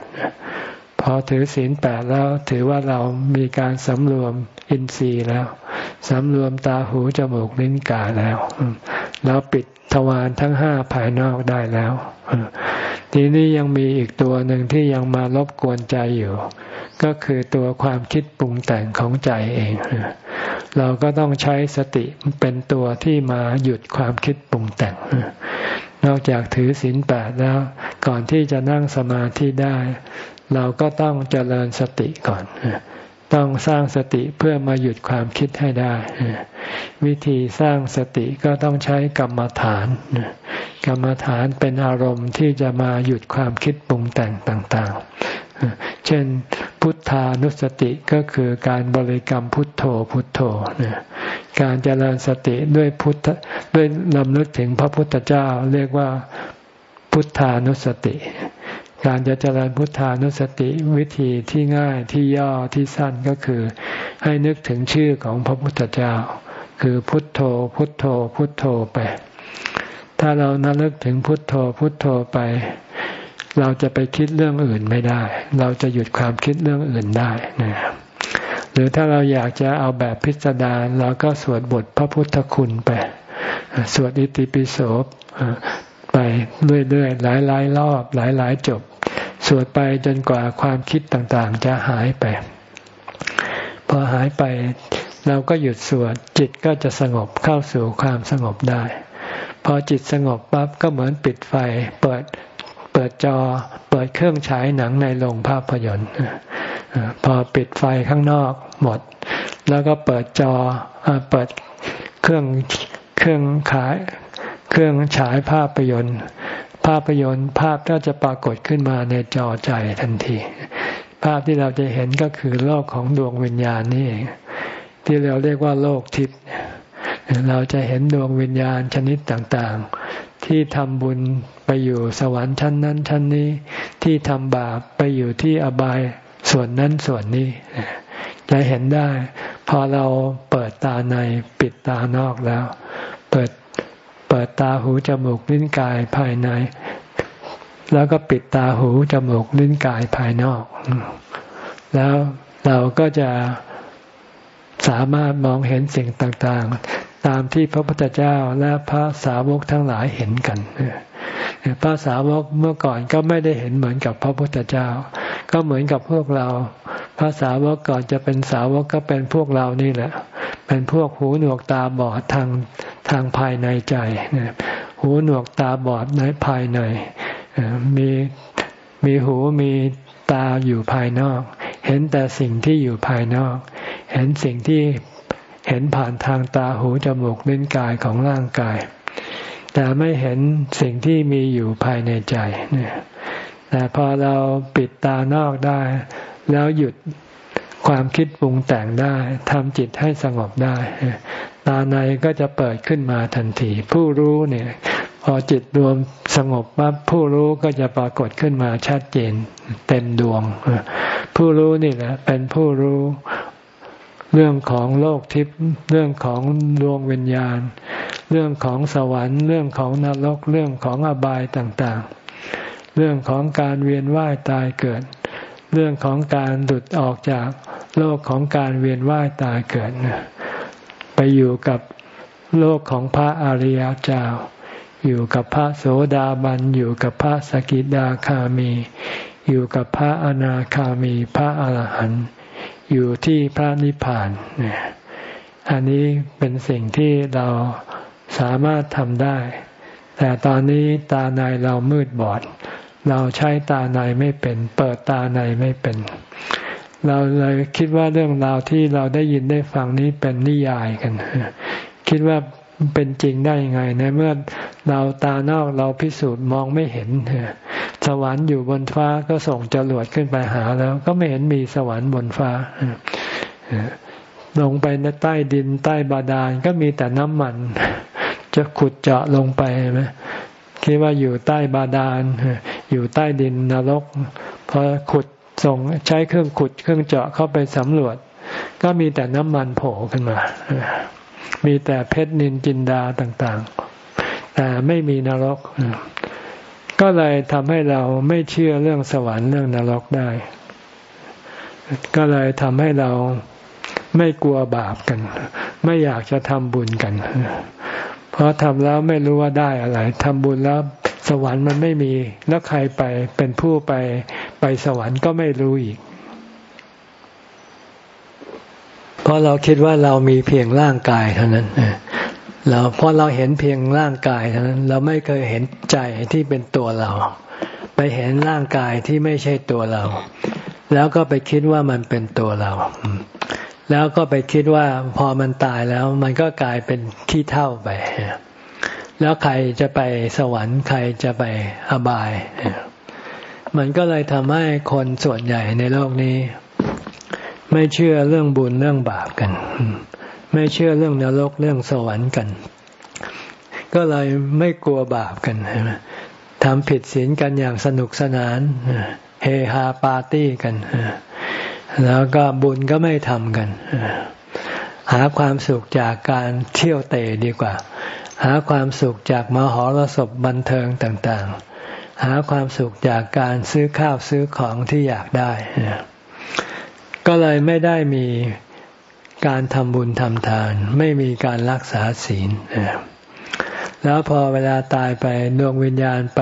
พอถือศีลแปดแล้วถือว่าเรามีการสำรวมอินทรีย์แล้ว สำรวมตาหูจมูกลิ้นกายแล้วแล้วปิดทวารทั้งห้าภายนอกได้แล้วทีนี้ยังมีอีกตัวหนึ่งที่ยังมารบกวนใจอยู่ ก็คือตัวความคิดปรุงแต่งของใจเอง เราก็ต้องใช้สติเป็นตัวที่มาหยุดความคิดปรุงแต่ง นอกจากถือศีลแปดแล้ว ก่อนที่จะนั่งสมาธิได้ เราก็ต้องเจริญสติก่อน ต้องสร้างสติเพื่อมาหยุดความคิดให้ได้ วิธีสร้างสติก็ต้องใช้กรรมฐาน กรรมฐานเป็นอารมณ์ที่จะมาหยุดความคิดปรุงแต่งต่างๆ เช่น พุทธานุสติก็คือการบริกรรมพุทโธพุทโธ การเจริญสติด้วยพุทธด้วยนำลึกถึงพระพุทธเจ้าเรียกว่าพุทธานุสติ การจะเจริญพุทธานุสติวิธีที่ง่ายที่ย่อที่สั้นก็คือ ให้นึกถึงชื่อของพระพุทธเจ้า คือพุทโธ พุทโธ พุทโธไป ถ้าเรานลึกถึงพุทโธ พุทโธไป เราจะไปคิดเรื่องอื่นไม่ได้ เราจะหยุดความคิดเรื่องอื่นได้นะครับหรือถ้าเราอยากจะเอาแบบพิสดารเราก็สวดบทพระพุทธคุณไป สวดอิติปิโสไปเรื่อยๆหลายๆรอบหลายๆจบ สวดไปจนกว่าความคิดต่างๆ จะหายไป พอหายไปเราก็หยุดสวดจิตก็จะสงบเข้าสู่ความสงบได้ พอจิตสงบปั๊บก็เหมือนปิดไฟ เปิดเปิดจอ เปิดเครื่องฉายหนังในโรงภาพยนตร์พอปิดไฟข้างนอกหมด แล้วก็เปิดจอเปิดเครื่องเครื่องขาย เครื่องฉายภาพยนตร์ ภาพยนตร์ภาพก็จะปรากฏขึ้นมาในจอใจทันที ภาพที่เราจะเห็นก็คือโลกของดวงวิญญาณนี่ที่เราเรียกว่าโลกทิพย์เราจะเห็นดวงวิญญาณชนิดต่างๆ ที่ทำบุญไปอยู่สวรรค์ชั้นนั้นชั้นนี้ ที่ทำบาปไปอยู่ที่อบายส่วนนั้นส่วนนี้ จะเห็นได้ พอเราเปิดตาในปิดตานอกแล้ว เปิด ปิดตาหูจมูกลิ้นกายภายใน แล้วก็ปิดตาหูจมูกลิ้นกายภายนอก แล้วเราก็จะสามารถมองเห็นสิ่งต่างๆ ตามที่พระพุทธเจ้าและพระสาวกทั้งหลายเห็นกันพระสาวกเมื่อก่อนก็ไม่ได้เห็นเหมือนกับพระพุทธเจ้า ก็เหมือนกับพวกเราพระสาวกก่อนจะเป็นสาวกก็เป็นพวกเรานี่แหละ เป็นพวกหูหนวกตาบอดทางทางภายในใจหูหนวกตาบอดในภายในมีมีหูมีตาอยู่ภายนอก เห็นแต่สิ่งที่อยู่ภายนอก เห็นสิ่งที่ เห็นผ่านทางตาหูจมูกลิ้นกายของร่างกาย แต่ไม่เห็นสิ่งที่มีอยู่ภายในใจเนี่ยแต่พอเราปิดตานอกได้ แล้วหยุดความคิดปรุงแต่งได้ทำจิตให้สงบได้ ตาในก็จะเปิดขึ้นมาทันที ผู้รู้เนี่ย พอจิตรวมสงบปั๊บผู้รู้ก็จะปรากฏขึ้นมาชัดเจน เต็มดวง ผู้รู้นี่แหละเป็นผู้รู้ เรื่องของโลกทิพย์เรื่องของดวงวิญญาณ เรื่องของสวรรค์ เรื่องของนรกเรื่องของอบายต่างๆ เรื่องของการเวียนว่ายตายเกิด เรื่องของการดุดออกจากโลกของการเวียนว่ายตายเกิดไปอยู่กับโลกของพระอริยเจ้า อยู่กับพระโสดาบันอยู่กับพระสกิดาคามี อยู่กับพระอนาคามีพระอรหันต์ อยู่ที่พระนิพพานเนี่ยอันนี้เป็นสิ่งที่เราสามารถทำได้ แต่ตอนนี้ตาในเรามืดบอด เราใช้ตาในไม่เป็น เปิดตาในไม่เป็น เราเลยคิดว่าเรื่องราวที่เราได้ยินได้ฟังนี้เป็นนิยายกัน คิดว่าเป็นจริงได้ยังไงในเมื่อเราตานอกเราพิสูจน์มองไม่เห็น สวรรค์อยู่บนฟ้าก็ส่งจรวดขึ้นไปหาแล้ว ก็ไม่เห็นมีสวรรค์บนฟ้าลงไปในใต้ดินใต้บาดาลก็มีแต่น้ำมัน จะขุดเจาะลงไปไหมคิดว่าอยู่ใต้บาดาลอยู่ใต้ดินนรกพอขุดส่งใช้เครื่องขุดเครื่องเจาะเข้าไปสำรวจ ก็มีแต่น้ำมันโผล่ขึ้นมา มีแต่เพชรนินจินดาต่างๆ แต่ไม่มีนรก ก็เลยทำให้เราไม่เชื่อเรื่องสวรรค์เรื่องนรกได้ ก็เลยทำให้เราไม่กลัวบาปกัน ไม่อยากจะทำบุญกัน เพราะทำแล้วไม่รู้ว่าได้อะไรทำบุญแล้วสวรรค์มันไม่มี แล้วใครไปเป็นผู้ไปไปสวรรค์ก็ไม่รู้อีก เพราะเราคิดว่าเรามีเพียงร่างกายเท่านั้น เราเพราะเราเห็นเพียงร่างกายเท่านั้น เราไม่เคยเห็นใจที่เป็นตัวเรา ไปเห็นร่างกายที่ไม่ใช่ตัวเรา แล้วก็ไปคิดว่ามันเป็นตัวเรา แล้วก็ไปคิดว่าพอมันตายแล้วมันก็กลายเป็นขี้เท่าไป แล้วใครจะไปสวรรค์ใครจะไปอบาย มันก็เลยทำให้คนส่วนใหญ่ในโลกนี้ ไม่เชื่อเรื่องบุญเรื่องบาปกัน ไม่เชื่อเรื่องนรกเรื่องสวรรค์กัน ก็เลยไม่กลัวบาปกันทำผิดศีลกันอย่างสนุกสนานเฮฮาปาร์ตี้กัน แล้วก็บุญก็ไม่ทำกัน หาความสุขจากการเที่ยวเตะดีกว่า หาความสุขจากมหรสพบันเทิงต่างๆ หาความสุขจากการซื้อข้าวซื้อของที่อยากได้ ก็เลยไม่ได้มี การทำบุญทำทาน ไม่มีการรักษาศีล แล้วพอเวลาตายไปดวงวิญญาณไป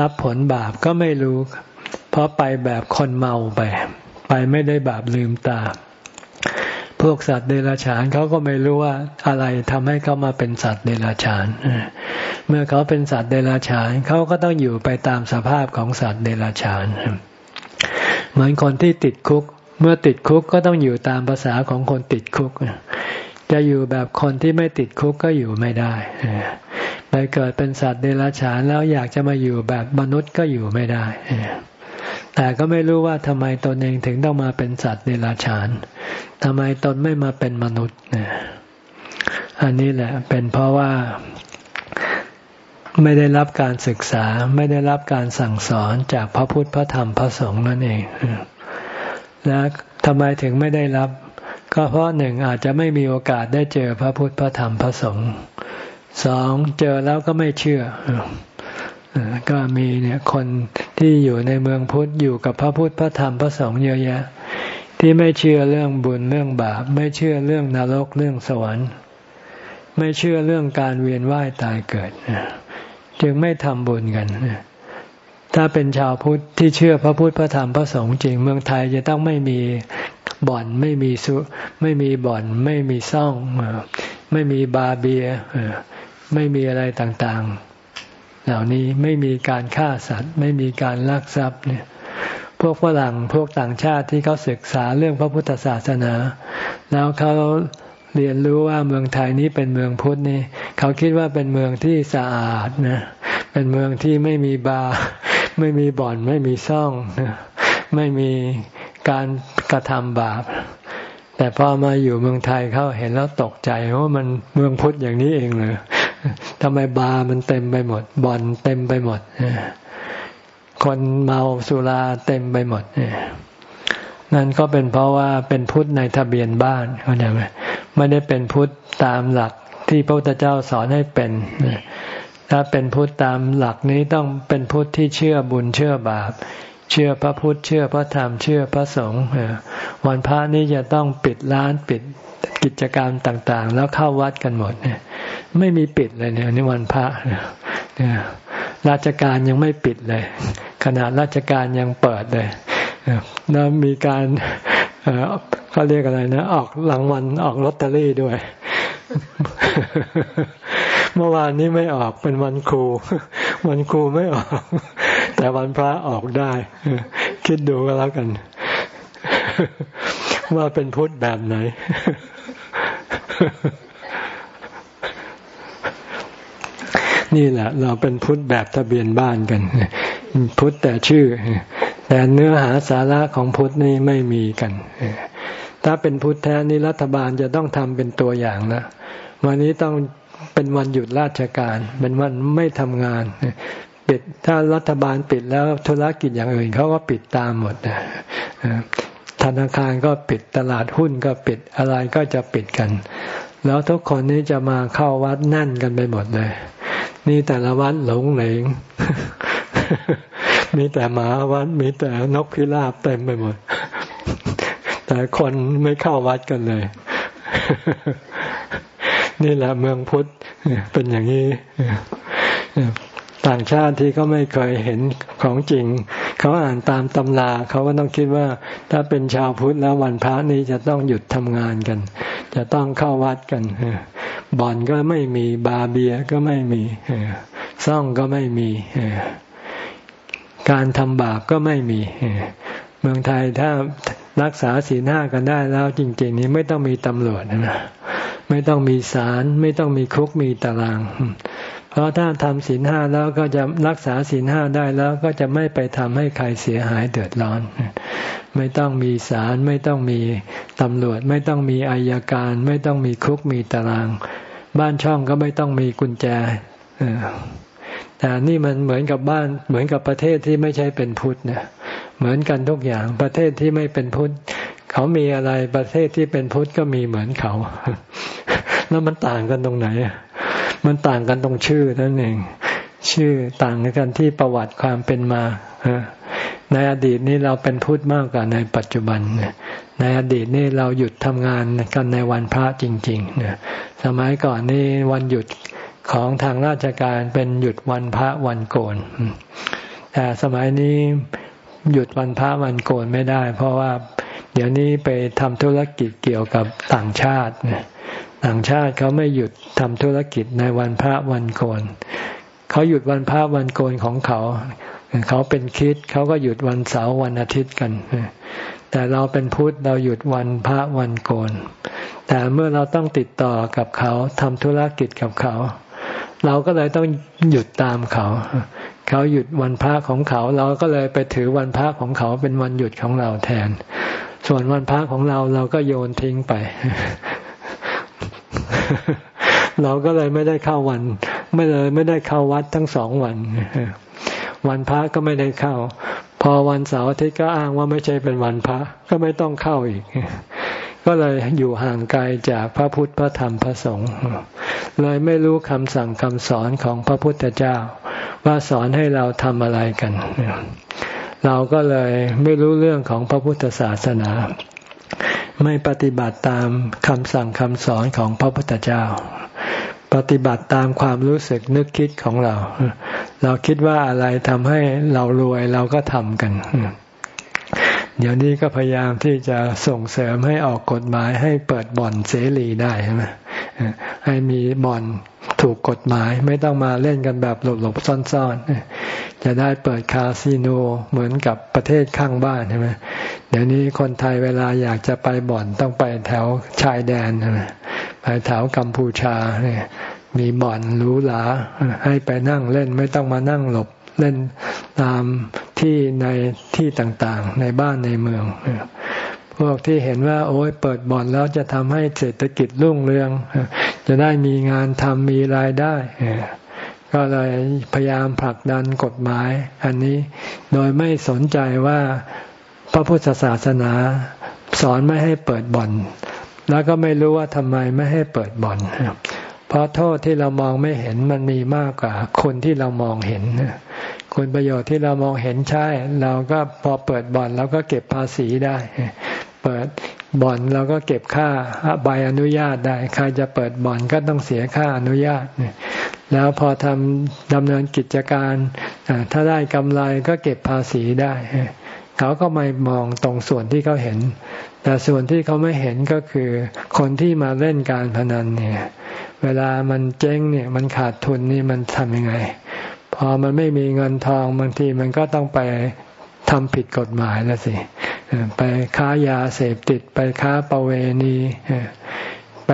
รับผลบาปก็ไม่รู้ เพราะไปแบบคนเมาไป ไปไม่ได้บาปลืมตา พวกสัตว์เดรัจฉานเขาก็ไม่รู้ว่าอะไรทำให้เขามาเป็นสัตว์เดรัจฉาน เมื่อเขาเป็นสัตว์เดรัจฉานเขาก็ต้องอยู่ไปตามสภาพของสัตว์เดรัจฉาน เหมือนคนที่ติดคุก เมื่อติดคุกก็ต้องอยู่ตามภาษาของคนติดคุก จะอยู่แบบคนที่ไม่ติดคุกก็อยู่ไม่ได้ ไปเกิดเป็นสัตว์เดรัจฉานแล้วอยากจะมาอยู่แบบมนุษย์ก็อยู่ไม่ได้ แต่ก็ไม่รู้ว่าทำไมตนเองถึงต้องมาเป็นสัตว์เดรัจฉานทำไมตนไม่มาเป็นมนุษย์อันนี้แหละเป็นเพราะว่าไม่ได้รับการศึกษาไม่ได้รับการสั่งสอนจากพระพุทธพระธรรมพระสงฆ์นั่นเอง และทำไมถึงไม่ได้รับ ก็เพราะหนึ่งอาจจะไม่มีโอกาสได้เจอพระพุทธพระธรรมพระสงฆ์สองเจอแล้วก็ไม่เชื่อก็มีเนี่ยคนที่อยู่ในเมืองพุทธอยู่กับพระพุทธพระธรรมพระสงฆ์เยอะแยะ ที่ไม่เชื่อเรื่องบุญเรื่องบาปไม่เชื่อเรื่องนรกเรื่องสวรรค์ ไม่เชื่อเรื่องการเวียนว่ายตายเกิด จึงไม่ทำบุญกัน ถ้าเป็นชาวพุทธที่เชื่อพระพุทธพระธรรมพระสงฆ์จริง เมืองไทยจะต้องไม่มีบ่อน ไม่มีสุไม่มีบ่อน ไม่มีซ่อง ไม่มีบาเบียไม่มีอะไรต่างๆ เหล่านี้ไม่มีการฆ่าสัตว์ ไม่มีการลักทรัพย์เนี่ยพวกฝรั่งพวกต่างชาติที่เขาศึกษาเรื่องพระพุทธศาสนา แล้วเขาเรียนรู้ว่าเมืองไทยนี้เป็นเมืองพุทธนี่เขาคิดว่าเป็นเมืองที่สะอาดนะเป็นเมืองที่ไม่มีบา ไม่มีบ่อน ไม่มีซ่อง ไม่มีการกระทำบาป แต่พอมาอยู่เมืองไทยเขาเห็นแล้วตกใจว่ามันเมืองพุทธอย่างนี้เองเลยทำไมบาร์มันเต็มไปหมด บ่อนเต็มไปหมด คนเมาสุราเต็มไปหมดนั่นก็เป็นเพราะว่าเป็นพุทธในทะเบียนบ้านเข้าใจไหมไม่ได้เป็นพุทธตามหลักที่พระพุทธเจ้าสอนให้เป็น ถ้าเป็นพุทธตามหลักนี้ต้องเป็นพุทธที่เชื่อบุญเชื่อบาป เชื่อพระพุทธเชื่อพระธรรมเชื่อพระสงฆ์วันพระนี้จะต้องปิดร้านปิดกิจกรรมต่างๆ แล้วเข้าวัดกันหมดเนี่ยไม่มีปิดเลยเนี่ยนี่วันพระเนี่ยราชการยังไม่ปิดเลยขณะราชการยังเปิดเลยแล้วมีการเขาเรียกอะไรนะ ออกรางวัลออกลอตเตอรี่ด้วย เมื่อวานนี้ไม่ออกเป็นวันครู วันครูไม่ออก แต่วันพระออกได้ คิดดูก็แล้วกัน ว่าเป็นพุทธแบบไหน นี่แหละ เราเป็นพุทธแบบทะเบียนบ้านกัน พุทธแต่ชื่อ แต่เนื้อหาสาระของพุทธนี่ไม่มีกัน ถ้าเป็นพุทธแท้นี่รัฐบาลจะต้องทำเป็นตัวอย่างนะวันนี้ต้องเป็นวันหยุดราชการ เป็นวันไม่ทำงานปิดถ้ารัฐบาลปิดแล้วธุรกิจอย่างอื่นเขาก็ปิดตามหมดธนาคารก็ปิดตลาดหุ้นก็ปิดอะไรก็จะปิดกัน แล้วทุกคนนี้จะมาเข้าวัดนั่นกันไปหมดเลย นี่แต่ละวัดหลงเหลง มีแต่หมาวัดมีแต่นกพิราบเต็มไปหมด แต่คนไม่เข้าวัดกันเลย นี่แหละเมืองพุทธเป็นอย่างนี้ต่างชาติที่เขาไม่เคยเห็นของจริง เขาอ่านตามตำราเขาก็ต้องคิดว่า ถ้าเป็นชาวพุทธแล้ววันพระนี้จะต้องหยุดทำงานกัน จะต้องเข้าวัดกันบ่อนก็ไม่มีบาเบียก็ไม่มีซ่องก็ไม่มีการทำบาปก็ไม่มี เมืองไทยถ้า รักษาศีลห้ากันได้แล้วจริงๆนี้ไม่ต้องมีตำรวจนะไม่ต้องมีศาลไม่ต้องมีคุกมีตาราง เพราะถ้าทำศีลห้าแล้วก็จะรักษาศีลห้าได้แล้วก็จะไม่ไปทำให้ใครเสียหายเดือดร้อน ไม่ต้องมีศาลไม่ต้องมีตำรวจ ไม่ต้องมีอายการ ไม่ต้องมีคุกมีตาราง บ้านช่องก็ไม่ต้องมีกุญแจแต่นี่มันเหมือนกับบ้านเหมือนกับประเทศที่ไม่ใช่เป็นพุทธเนี่ย เหมือนกันทุกอย่าง ประเทศที่ไม่เป็นพุทธเขามีอะไรประเทศที่เป็นพุทธก็มีเหมือนเขา แล้วมันต่างกันตรงไหน มันต่างกันตรงชื่อนั่นเอง ชื่อต่างกันที่ประวัติความเป็นมาในอดีตนี้เราเป็นพุทธมากกว่าในปัจจุบันในอดีตนี่เราหยุดทำงานกันในวันพระจริงๆสมัยก่อนนี่วันหยุดของทางราชการเป็นหยุดวันพระวันโกนแต่สมัยนี้ หยุดวันพระวันโกนไม่ได้ เพราะว่าเดี๋ยวนี้ไปทำธุรกิจเกี่ยวกับต่างชาติต่างชาติเขาไม่หยุดทำธุรกิจในวันพระวันโกนเขาหยุดวันพระวันโกนของเขา เขาเป็นคิดเขาก็หยุดวันเสาร์วันอาทิตย์กัน แต่เราเป็นพุทธเราหยุดวันพระวันโกน แต่เมื่อเราต้องติดต่อกับเขาทำธุรกิจกับเขา เราก็เลยต้องหยุดตามเขา เขาหยุดวันพระของเขา เราก็เลยไปถือวันพระของเขาเป็นวันหยุดของเราแทน ส่วนวันพระของเราเราก็โยนทิ้งไป เราก็เลยไม่ได้เข้าวัน ไม่เลยไม่ได้เข้าวัดทั้งสองวัน วันพระก็ไม่ได้เข้า พอวันเสาร์อาทิตย์ก็อ้างว่าไม่ใช่เป็นวันพระ ก็ไม่ต้องเข้าอีก ก็เลยอยู่ห่างไกลจากพระพุทธพระธรรมพระสงฆ์เลยไม่รู้คำสั่งคำสอนของพระพุทธเจ้า ว่าสอนให้เราทำอะไรกัน เราก็เลยไม่รู้เรื่องของพระพุทธศาสนา ไม่ปฏิบัติตามคำสั่งคำสอนของพระพุทธเจ้า ปฏิบัติตามความรู้สึกนึกคิดของเรา เราคิดว่าอะไรทำให้เรารวยเราก็ทำกัน เดี๋ยวนี้ก็พยายามที่จะส่งเสริมให้ออกกฎหมายให้เปิดบ่อนเสรีได้ใช่ไหมให้มีบ่อนถูกกฎหมายไม่ต้องมาเล่นกันแบบหลบๆซ่อนๆ จะได้เปิดคาสิโนเหมือนกับประเทศข้างบ้านใช่ไหมเดี๋ยวนี้คนไทยเวลาอยากจะไปบ่อนต้องไปแถวชายแดนใช่ไหมไปแถวกัมพูชาเนี่ยมีบ่อนหรูหราให้ไปนั่งเล่นไม่ต้องมานั่งหลบเล่นตาม ที่ในที่ต่างๆ ในบ้านในเมือง พวกที่เห็นว่า โอ้ยเปิดบ่อนแล้วจะทำให้เศรษฐกิจรุ่งเรือง จะได้มีงานทำมีรายได้ ก็เลยพยายามผลักดันกฎหมาย อันนี้โดยไม่สนใจว่าพระพุทธศาสนาสอนไม่ให้เปิดบ่อน แล้วก็ไม่รู้ว่าทำไมไม่ให้เปิดบ่อนเพราะโทษที่เรามองไม่เห็นมันมีมากกว่าคนที่เรามองเห็น คุณประโยชน์ที่เรามองเห็นใช่ เราก็พอเปิดบ่อนเราก็เก็บภาษีได้ เปิดบ่อนเราก็เก็บค่าใบอนุญาตได้ ใครจะเปิดบ่อนก็ต้องเสียค่าอนุญาต แล้วพอทำดำเนินกิจการ ถ้าได้กำไรก็เก็บภาษีได้ เขาก็ไม่มองตรงส่วนที่เขาเห็น แต่ส่วนที่เขาไม่เห็นก็คือ คนที่มาเล่นการพนันเนี่ย เวลามันเจ๊งเนี่ย มันขาดทุนนี่มันทำยังไง พอมันไม่มีเงินทองบางทีมันก็ต้องไปทำผิดกฎหมายแล้วสิไปค้ายาเสพติดไปค้าประเวณีไป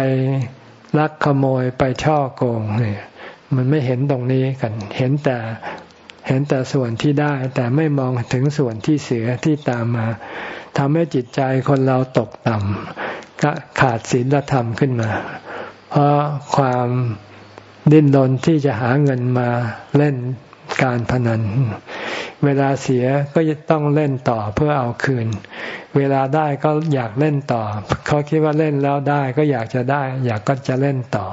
ลักขโมยไปช่อโกงเนี่ยมันไม่เห็นตรงนี้กัน เห็นแต่เห็นแต่ส่วนที่ได้ แต่ไม่มองถึงส่วนที่เสียที่ตามมาทำให้จิตใจคนเราตกต่ำขาดศีลธรรมขึ้นมา เพราะความ ดิ้นรนที่จะหาเงินมาเล่นการพนัน เวลาเสียก็ต้องเล่นต่อเพื่อเอาคืน เวลาได้ก็อยากเล่นต่อ เขาคิดว่าเล่นแล้วได้ก็อยากจะได้ อยากก็จะเล่นต่อ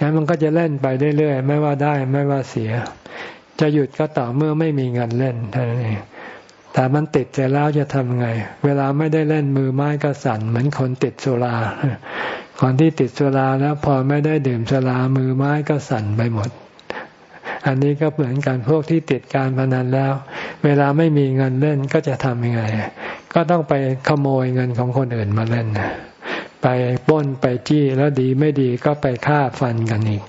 งั้นมันก็จะเล่นไปเรื่อยๆไม่ว่าได้ไม่ว่าเสีย จะหยุดก็ต่อเมื่อไม่มีเงินเล่นเท่านั้นเองแต่มันติดเสร็จแล้วจะทำไง เวลาไม่ได้เล่นมือไม้ก็สั่นเหมือนคนติดสุรา ก่อนที่ติดสุราแล้วพอไม่ได้ดื่มสุรามือไม้ก็สั่นไปหมด อันนี้ก็เหมือนกันพวกที่ติดการพนันแล้ว เวลาไม่มีเงินเล่นก็จะทำยังไง ก็ต้องไปขโมยเงินของคนอื่นมาเล่นไปป้นไปจี้แล้วดีไม่ดีก็ไปฆ่าฟันกันอีก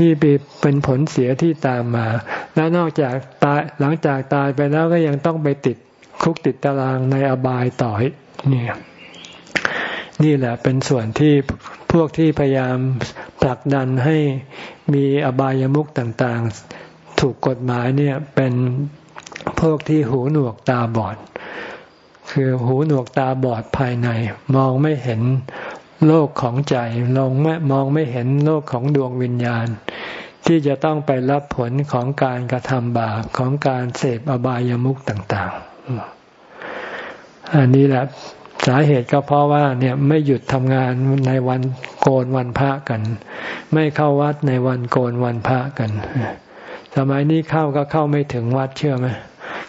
นี่เป็นผลเสียที่ตามมา แล้วนอกจากตายหลังจากตายไปแล้วก็ยังต้องไปติดคุกติดตารางในอบายต่อนี่ นี่แหละเป็นส่วนที่พวกที่พยายามผลักดันให้มีอบายามุขต่างๆ ถูกกฎหมายเนี่ยเป็นพวกที่หูหนวกตาบอด คือหูหนวกตาบอดภายใน มองไม่เห็นโลกของใจลงไม่มองไม่เห็นโลกของดวงวิญญาณ ที่จะต้องไปรับผลของการกระทำบาปของการเสพอบายามุขต่าง ๆ อันนี้แหละ สาเหตุก็เพราะว่าเนี่ยไม่หยุดทำงานในวันโกนวันพระกัน ไม่เข้าวัดในวันโกนวันพระกัน สมัยนี้เข้าก็เข้าไม่ถึงวัดเชื่อไหม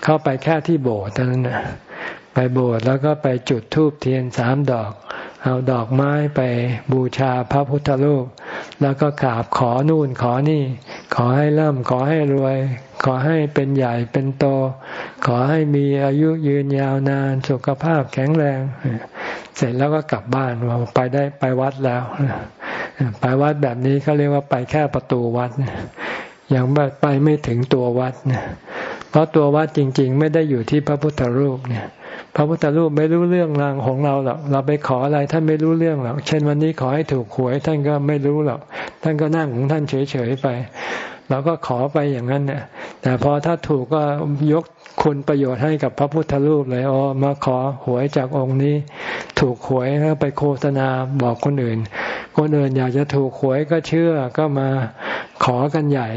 เข้าไปแค่ที่โบสถ์เท่านั้นนะไปโบสถ์แล้วก็ไปจุดธูปเทียนสามดอก เอาดอกไม้ไปบูชาพระพุทธรูป แล้วก็กราบขอนู่นขอนี่ ขอให้ร่ำขอให้รวย ขอให้เป็นใหญ่เป็นโต ขอให้มีอายุยืนยาวนานสุขภาพแข็งแรง เสร็จแล้วก็กลับบ้านว่าไปได้ไปวัดแล้ว ไปวัดแบบนี้เขาเรียกว่าไปแค่ประตูวัดยังไปไม่ถึงตัววัดเพราะตัววัดจริง ๆ ไม่ได้อยู่ที่พระพุทธรูปเนี่ยพระพุทธรูปไม่รู้เรื่องรางของเราหรอก เราไปขออะไรท่านไม่รู้เรื่องหรอก เช่นวันนี้ขอให้ถูกหวยท่านก็ไม่รู้หรอก ท่านก็นั่งของท่านเฉยๆไป เราก็ขอไปอย่างนั้นเนี่ยแต่พอถ้าถูกก็ยกคุณประโยชน์ให้กับพระพุทธรูปเลยอ๋อมาขอหวยจากองค์นี้ ถูกหวยแล้วไปโฆษณาบอกคนอื่น คนอื่นอยากจะถูกหวยก็เชื่อก็มาขอกันใหญ่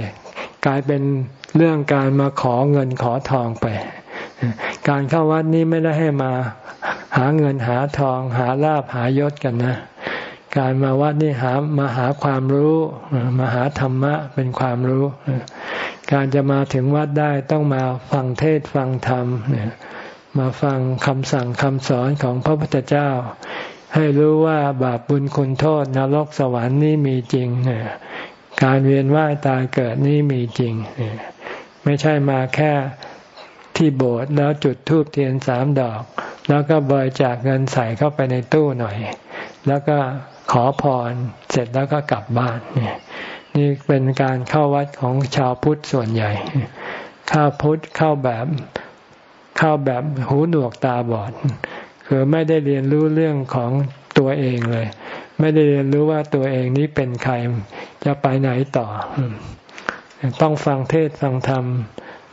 กลายเป็นเรื่องการมาขอเงินขอทองไป การเข้าวัดนี้ไม่ได้ให้มาหาเงินหาทองหาลาบหายศกันนะ การมาวัดนี่หามาหาความรู้มาหาธรรมะเป็นความรู้ การจะมาถึงวัดได้ต้องมาฟังเทศฟังธรรมมาฟังคำสั่งคำสอนของพระพุทธเจ้า ให้รู้ว่าบาปบุญคุณโทษนรกสวรรค์นี่มีจริงการเวียนว่ายตายเกิดนี่มีจริง ไม่ใช่มาแค่ที่โบสถ์แล้วจุดธูปเทียนสามดอก แล้วก็บริจาคเงินใส่เข้าไปในตู้หน่อย แล้วก็ ขอพรเสร็จแล้วก็กลับบ้านนี่นี่เป็นการเข้าวัดของชาวพุทธส่วนใหญ่ เข้าพุทธเข้าแบบเข้าแบบหูหนวกตาบอด คือไม่ได้เรียนรู้เรื่องของตัวเองเลย ไม่ได้เรียนรู้ว่าตัวเองนี้เป็นใครจะไปไหนต่อ ต้องฟังเทศฟังธรรม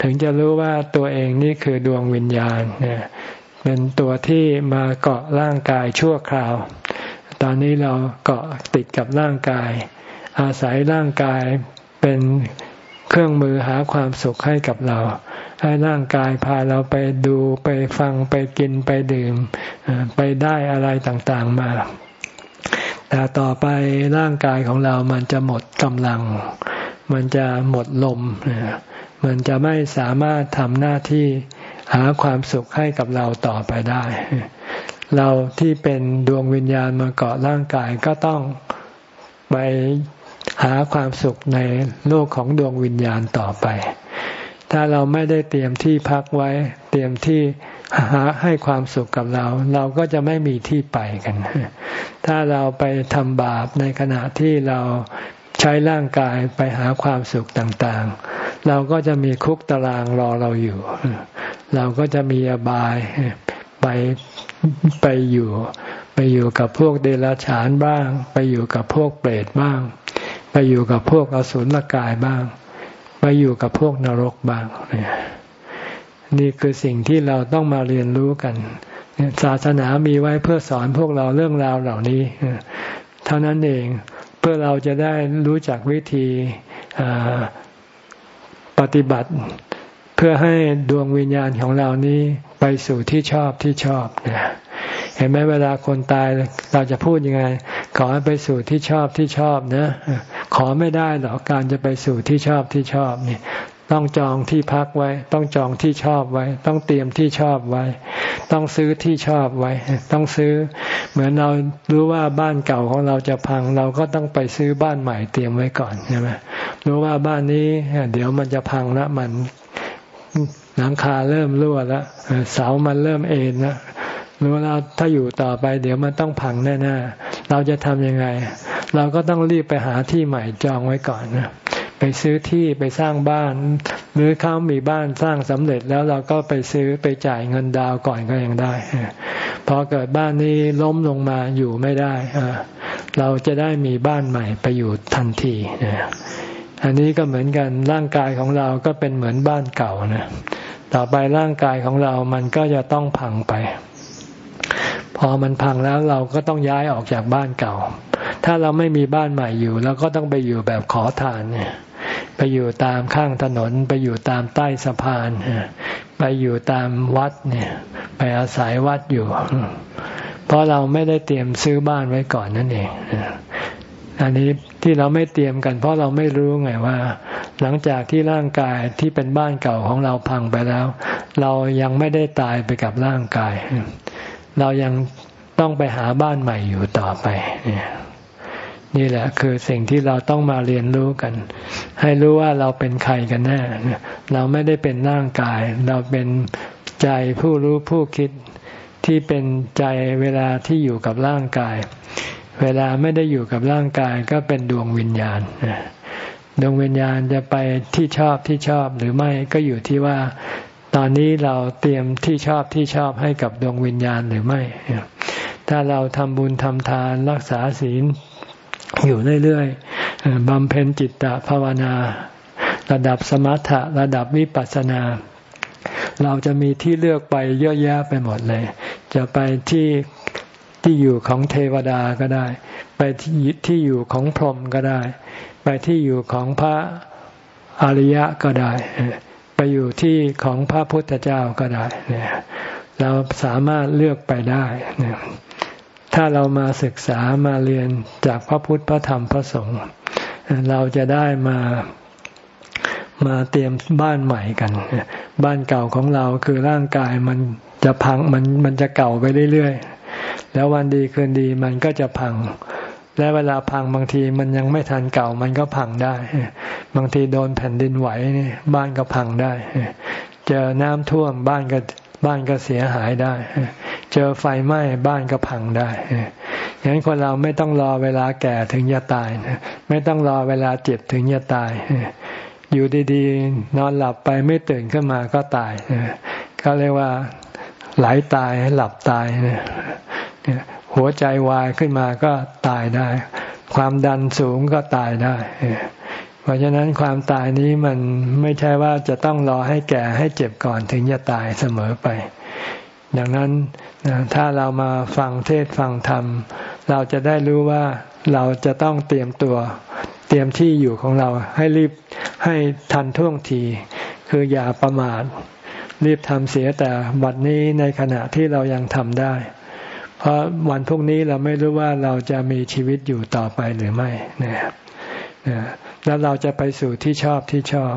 ถึงจะรู้ว่าตัวเองนี่คือดวงวิญญาณเนี่ยเป็นตัวที่มาเกาะร่างกายชั่วคราว ตอนนี้เราเกาะติดกับร่างกาย อาศัยร่างกายเป็นเครื่องมือหาความสุขให้กับเรา ให้ร่างกายพาเราไปดูไปฟังไปกินไปดื่ม ไปได้อะไรต่างๆมาแแต่ต่อไปร่างกายของเรามันจะหมดกำลัง มันจะหมดลม มันจะไม่สามารถทำหน้าที่หาความสุขให้กับเราต่อไปได้ เราที่เป็นดวงวิญญาณมาเกาะร่างกายก็ต้องไปหาความสุขในโลกของดวงวิญญาณต่อไป ถ้าเราไม่ได้เตรียมที่พักไว้ เตรียมที่หาให้ความสุขกับเรา เราก็จะไม่มีที่ไปกัน ถ้าเราไปทำบาปในขณะที่เราใช้ร่างกายไปหาความสุขต่างๆ เราก็จะมีคุกตารางรอเราอยู่ เราก็จะมีอบาย ไปไปอยู่ ไปอยู่กับพวกเดรัจฉานบ้าง ไปอยู่กับพวกเปรตบ้าง ไปอยู่กับพวกอสุรกายบ้าง ไปอยู่กับพวกนรกบ้างเนี่ยนี่คือสิ่งที่เราต้องมาเรียนรู้กัน ศาสนามีไว้เพื่อสอนพวกเราเรื่องราวเหล่านี้ เท่านั้นเองเพื่อเราจะได้รู้จักวิธีปฏิบัติ เพื่อให้ดวงวิญญาณของเรานี้ ไปสู่ที่ชอบที่ชอบเนี่ยเห็นไหมเวลาคนตายเราจะพูดยังไง ขอให้ไปสู่ที่ชอบที่ชอบนะขอไม่ได้หรอกการจะไปสู่ที่ชอบที่ชอบนี่ต้องจองที่พักไว้ ต้องจองที่ชอบไว้ ต้องเตรียมที่ชอบไว้ ต้องซื้อที่ชอบไว้ ต้องซื้อ เหมือนเรารู้ว่าบ้านเก่าของเราจะพัง เราก็ต้องไปซื้อบ้านใหม่เตรียมไว้ก่อนใช่ไหมรู้ว่าบ้านนี้ เดี๋ยวมันจะพังแล้วมัน หลังคาเริ่มรั่วแล้วเสามันเริ่มเอ็นแล้วรู้แล้วถ้าอยู่ต่อไป เดี๋ยวมันต้องพังแน่ๆเราจะทำยังไง เราก็ต้องรีบไปหาที่ใหม่จองไว้ก่อนนะไปซื้อที่ไปสร้างบ้าน หรือเขามีบ้านสร้างสำเร็จแล้วเราก็ไปซื้อไปจ่ายเงินดาวก่อนก็ยังได้พอเกิดบ้านนี้ล้มลงมาอยู่ไม่ได้เราจะได้มีบ้านใหม่ไปอยู่ทันทีอันนี้ก็เหมือนกันร่างกายของเราก็เป็นเหมือนบ้านเก่านะ ต่อไปร่างกายของเรามันก็จะต้องพังไป พอมันพังแล้วเราก็ต้องย้ายออกจากบ้านเก่า ถ้าเราไม่มีบ้านใหม่อยู่เราก็ต้องไปอยู่แบบขอทานเนี่ยไปอยู่ตามข้างถนน ไปอยู่ตามใต้สะพานไปอยู่ตามวัดเนี่ย ไปอาศัยวัดอยู่ เพราะเราไม่ได้เตรียมซื้อบ้านไว้ก่อนนั่นเอง อันนี้ที่เราไม่เตรียมกัน เพราะเราไม่รู้ไงว่า หลังจากที่ร่างกายที่เป็นบ้านเก่าของเราพังไปแล้ว เรายังไม่ได้ตายไปกับร่างกาย เรายังต้องไปหาบ้านใหม่อยู่ต่อไปนี่แหละคือสิ่งที่เราต้องมาเรียนรู้กัน ให้รู้ว่าเราเป็นใครกันแน่เราไม่ได้เป็นร่างกาย เราเป็นใจผู้รู้ผู้คิดที่เป็นใจเวลาที่อยู่กับร่างกาย เวลาไม่ได้อยู่กับร่างกายก็เป็นดวงวิญญาณดวงวิญญาณจะไปที่ชอบที่ชอบหรือไม่ก็อยู่ที่ว่า ตอนนี้เราเตรียมที่ชอบที่ชอบให้กับดวงวิญญาณหรือไม่ ถ้าเราทำบุญทำทานรักษาศีลอยู่เรื่อยๆบำเพ็ญจิตตภาวนา ระดับสมถะระดับวิปัสสนา เราจะมีที่เลือกไปเยอะแยะไปหมดเลย จะไปที่ ที่อยู่ของเทวดาก็ได้ ไปที่ที่อยู่ของพรหมก็ได้ ไปที่อยู่ของพระอริยะก็ได้ ไปอยู่ที่ของพระพุทธเจ้าก็ได้เนี่ยเราสามารถเลือกไปได้เนี่ยถ้าเรามาศึกษามาเรียนจากพระพุทธพระธรรมพระสงฆ์เราจะได้มามาเตรียมบ้านใหม่กัน บ้านเก่าของเราคือร่างกายมันจะพังมันมันจะเก่าไปเรื่อยๆ แล้ววันดีคืนดีมันก็จะพัง และเวลาพังบางทีมันยังไม่ทันเก่ามันก็พังได้ บางทีโดนแผ่นดินไหวนี่บ้านก็พังได้ เจอน้ำท่วมบ้านก็บ้านก็เสียหายได้ เจอไฟไหม้บ้านก็พังได้อย่างนั้นคนเราไม่ต้องรอเวลาแก่ถึงจะตาย ไม่ต้องรอเวลาเจ็บถึงจะตาย อยู่ดีๆ นอนหลับไปไม่ตื่นขึ้นมาก็ตายเขาเรียกว่าไหลาตายหลับตายเนี่ย หัวใจวายขึ้นมาก็ตายได้ ความดันสูงก็ตายได้ เพราะฉะนั้นความตายนี้มันไม่ใช่ว่าจะต้องรอให้แก่ให้เจ็บก่อนถึงจะตายเสมอไป ดังนั้นถ้าเรามาฟังเทศฟังธรรม เราจะได้รู้ว่าเราจะต้องเตรียมตัว เตรียมที่อยู่ของเราให้รีบให้ทันท่วงที คืออย่าประมาทรีบทำเสียแต่บัดนี้ในขณะที่เรายังทำได้ เพราะวันพรุ่งนี้เราไม่รู้ว่าเราจะมีชีวิตอยู่ต่อไปหรือไม่นี่ยแล้วเราจะไปสู่ที่ชอบที่ชอบ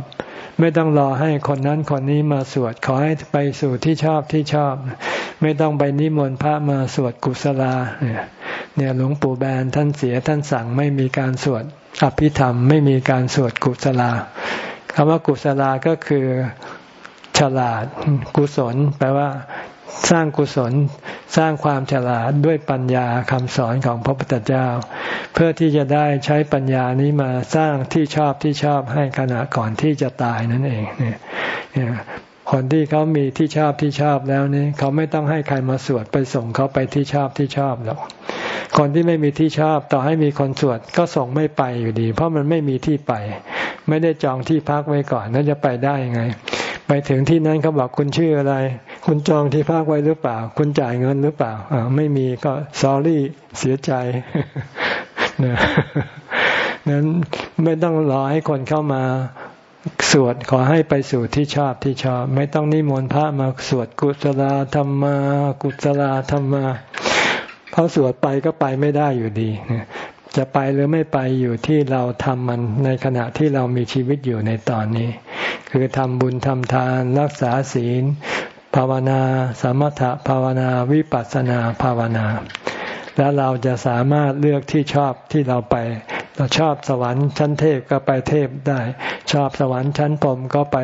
ไม่ต้องรอให้คนนั้นคนนี้มาสวด ขอให้ไปสู่ที่ชอบที่ชอบ ไม่ต้องไปนิมนต์พระมาสวดกุศลาเนี่ยหลวงปู่แบนท่านเสียท่านสั่งไม่มีการสวดอภิธรรม ไม่มีการสวดกุศลาคำว่ากุศลาก็คือฉลาดกุศล แปลว่า สร้างกุศลสร้างความฉลาดด้วยปัญญาคำสอนของพระพุทธเจ้า เพื่อที่จะได้ใช้ปัญญานี้มาสร้างที่ชอบที่ชอบให้ขณะก่อนที่จะตายนั่นเองเนี่ยคนที่เขามีที่ชอบที่ชอบแล้วนี่เขาไม่ต้องให้ใครมาสวดไปส่งเขาไปที่ชอบที่ชอบหรอกคนที่ไม่มีที่ชอบต่อให้มีคนสวดก็ส่งไม่ไปอยู่ดี เพราะมันไม่มีที่ไป ไม่ได้จองที่พักไว้ก่อนนั่นจะไปได้ยังไง ไปถึงที่นั้นเขาบอกคุณชื่ออะไร คุณจองที่พักไว้หรือเปล่า คุณจ่ายเงินหรือเปล่าอ่าไม่มีก็สอรี่เสียใจนะนั้นไม่ต้องรอให้คนเข้ามาสวดขอให้ไปสู่ที่ชอบที่ชอบ ไม่ต้องนิมนต์พระมาสวดกุศลธรรมา กุศลธรรมาพราะสวดไปก็ไปไม่ได้อยู่ดีจะไปหรือไม่ไปอยู่ที่เราทำมันในขณะที่เรามีชีวิตอยู่ในตอนนี้ คือทำบุญทำทานรักษาศีล ภาวนา สมถะภาวนาวิปัสสนาภาวนา แล้วเราจะสามารถเลือกที่ชอบที่เราไป เราชอบสวรรค์ชั้นเทพก็ไปเทพได้ ชอบสวรรค์ชั้นพรมก็ไป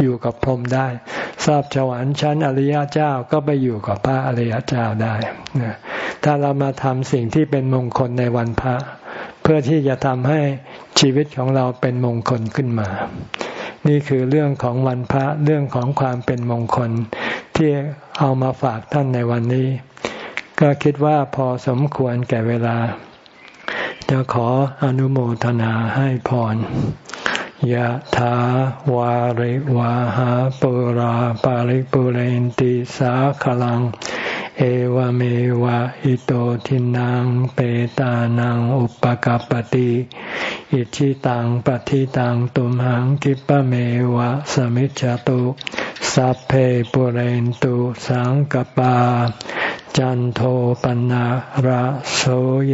อยู่กับพรหมได้ชอบสวรรค์ชั้นอริยเจ้าก็ไปอยู่กับพระอริยเจ้าได้ถ้าเรามาทำสิ่งที่เป็นมงคลในวันพระ เพื่อที่จะทำให้ชีวิตของเราเป็นมงคลขึ้นมา นี่คือเรื่องของวันพระเรื่องของความเป็นมงคล ที่เอามาฝากท่านในวันนี้ ก็คิดว่าพอสมควรแก่เวลา จะขออนุโมทนาให้พรยะถาวาริวาหาปุราปาริปุเรนติสาขลัง เอวเมวะอิโตทินังเปตานังอุปกัปติอิชิตังปฏิตังตุมหังกิปะเมวะสมิจจตุสัพเพปุเรนตุสังกปา จันโทปนะระโส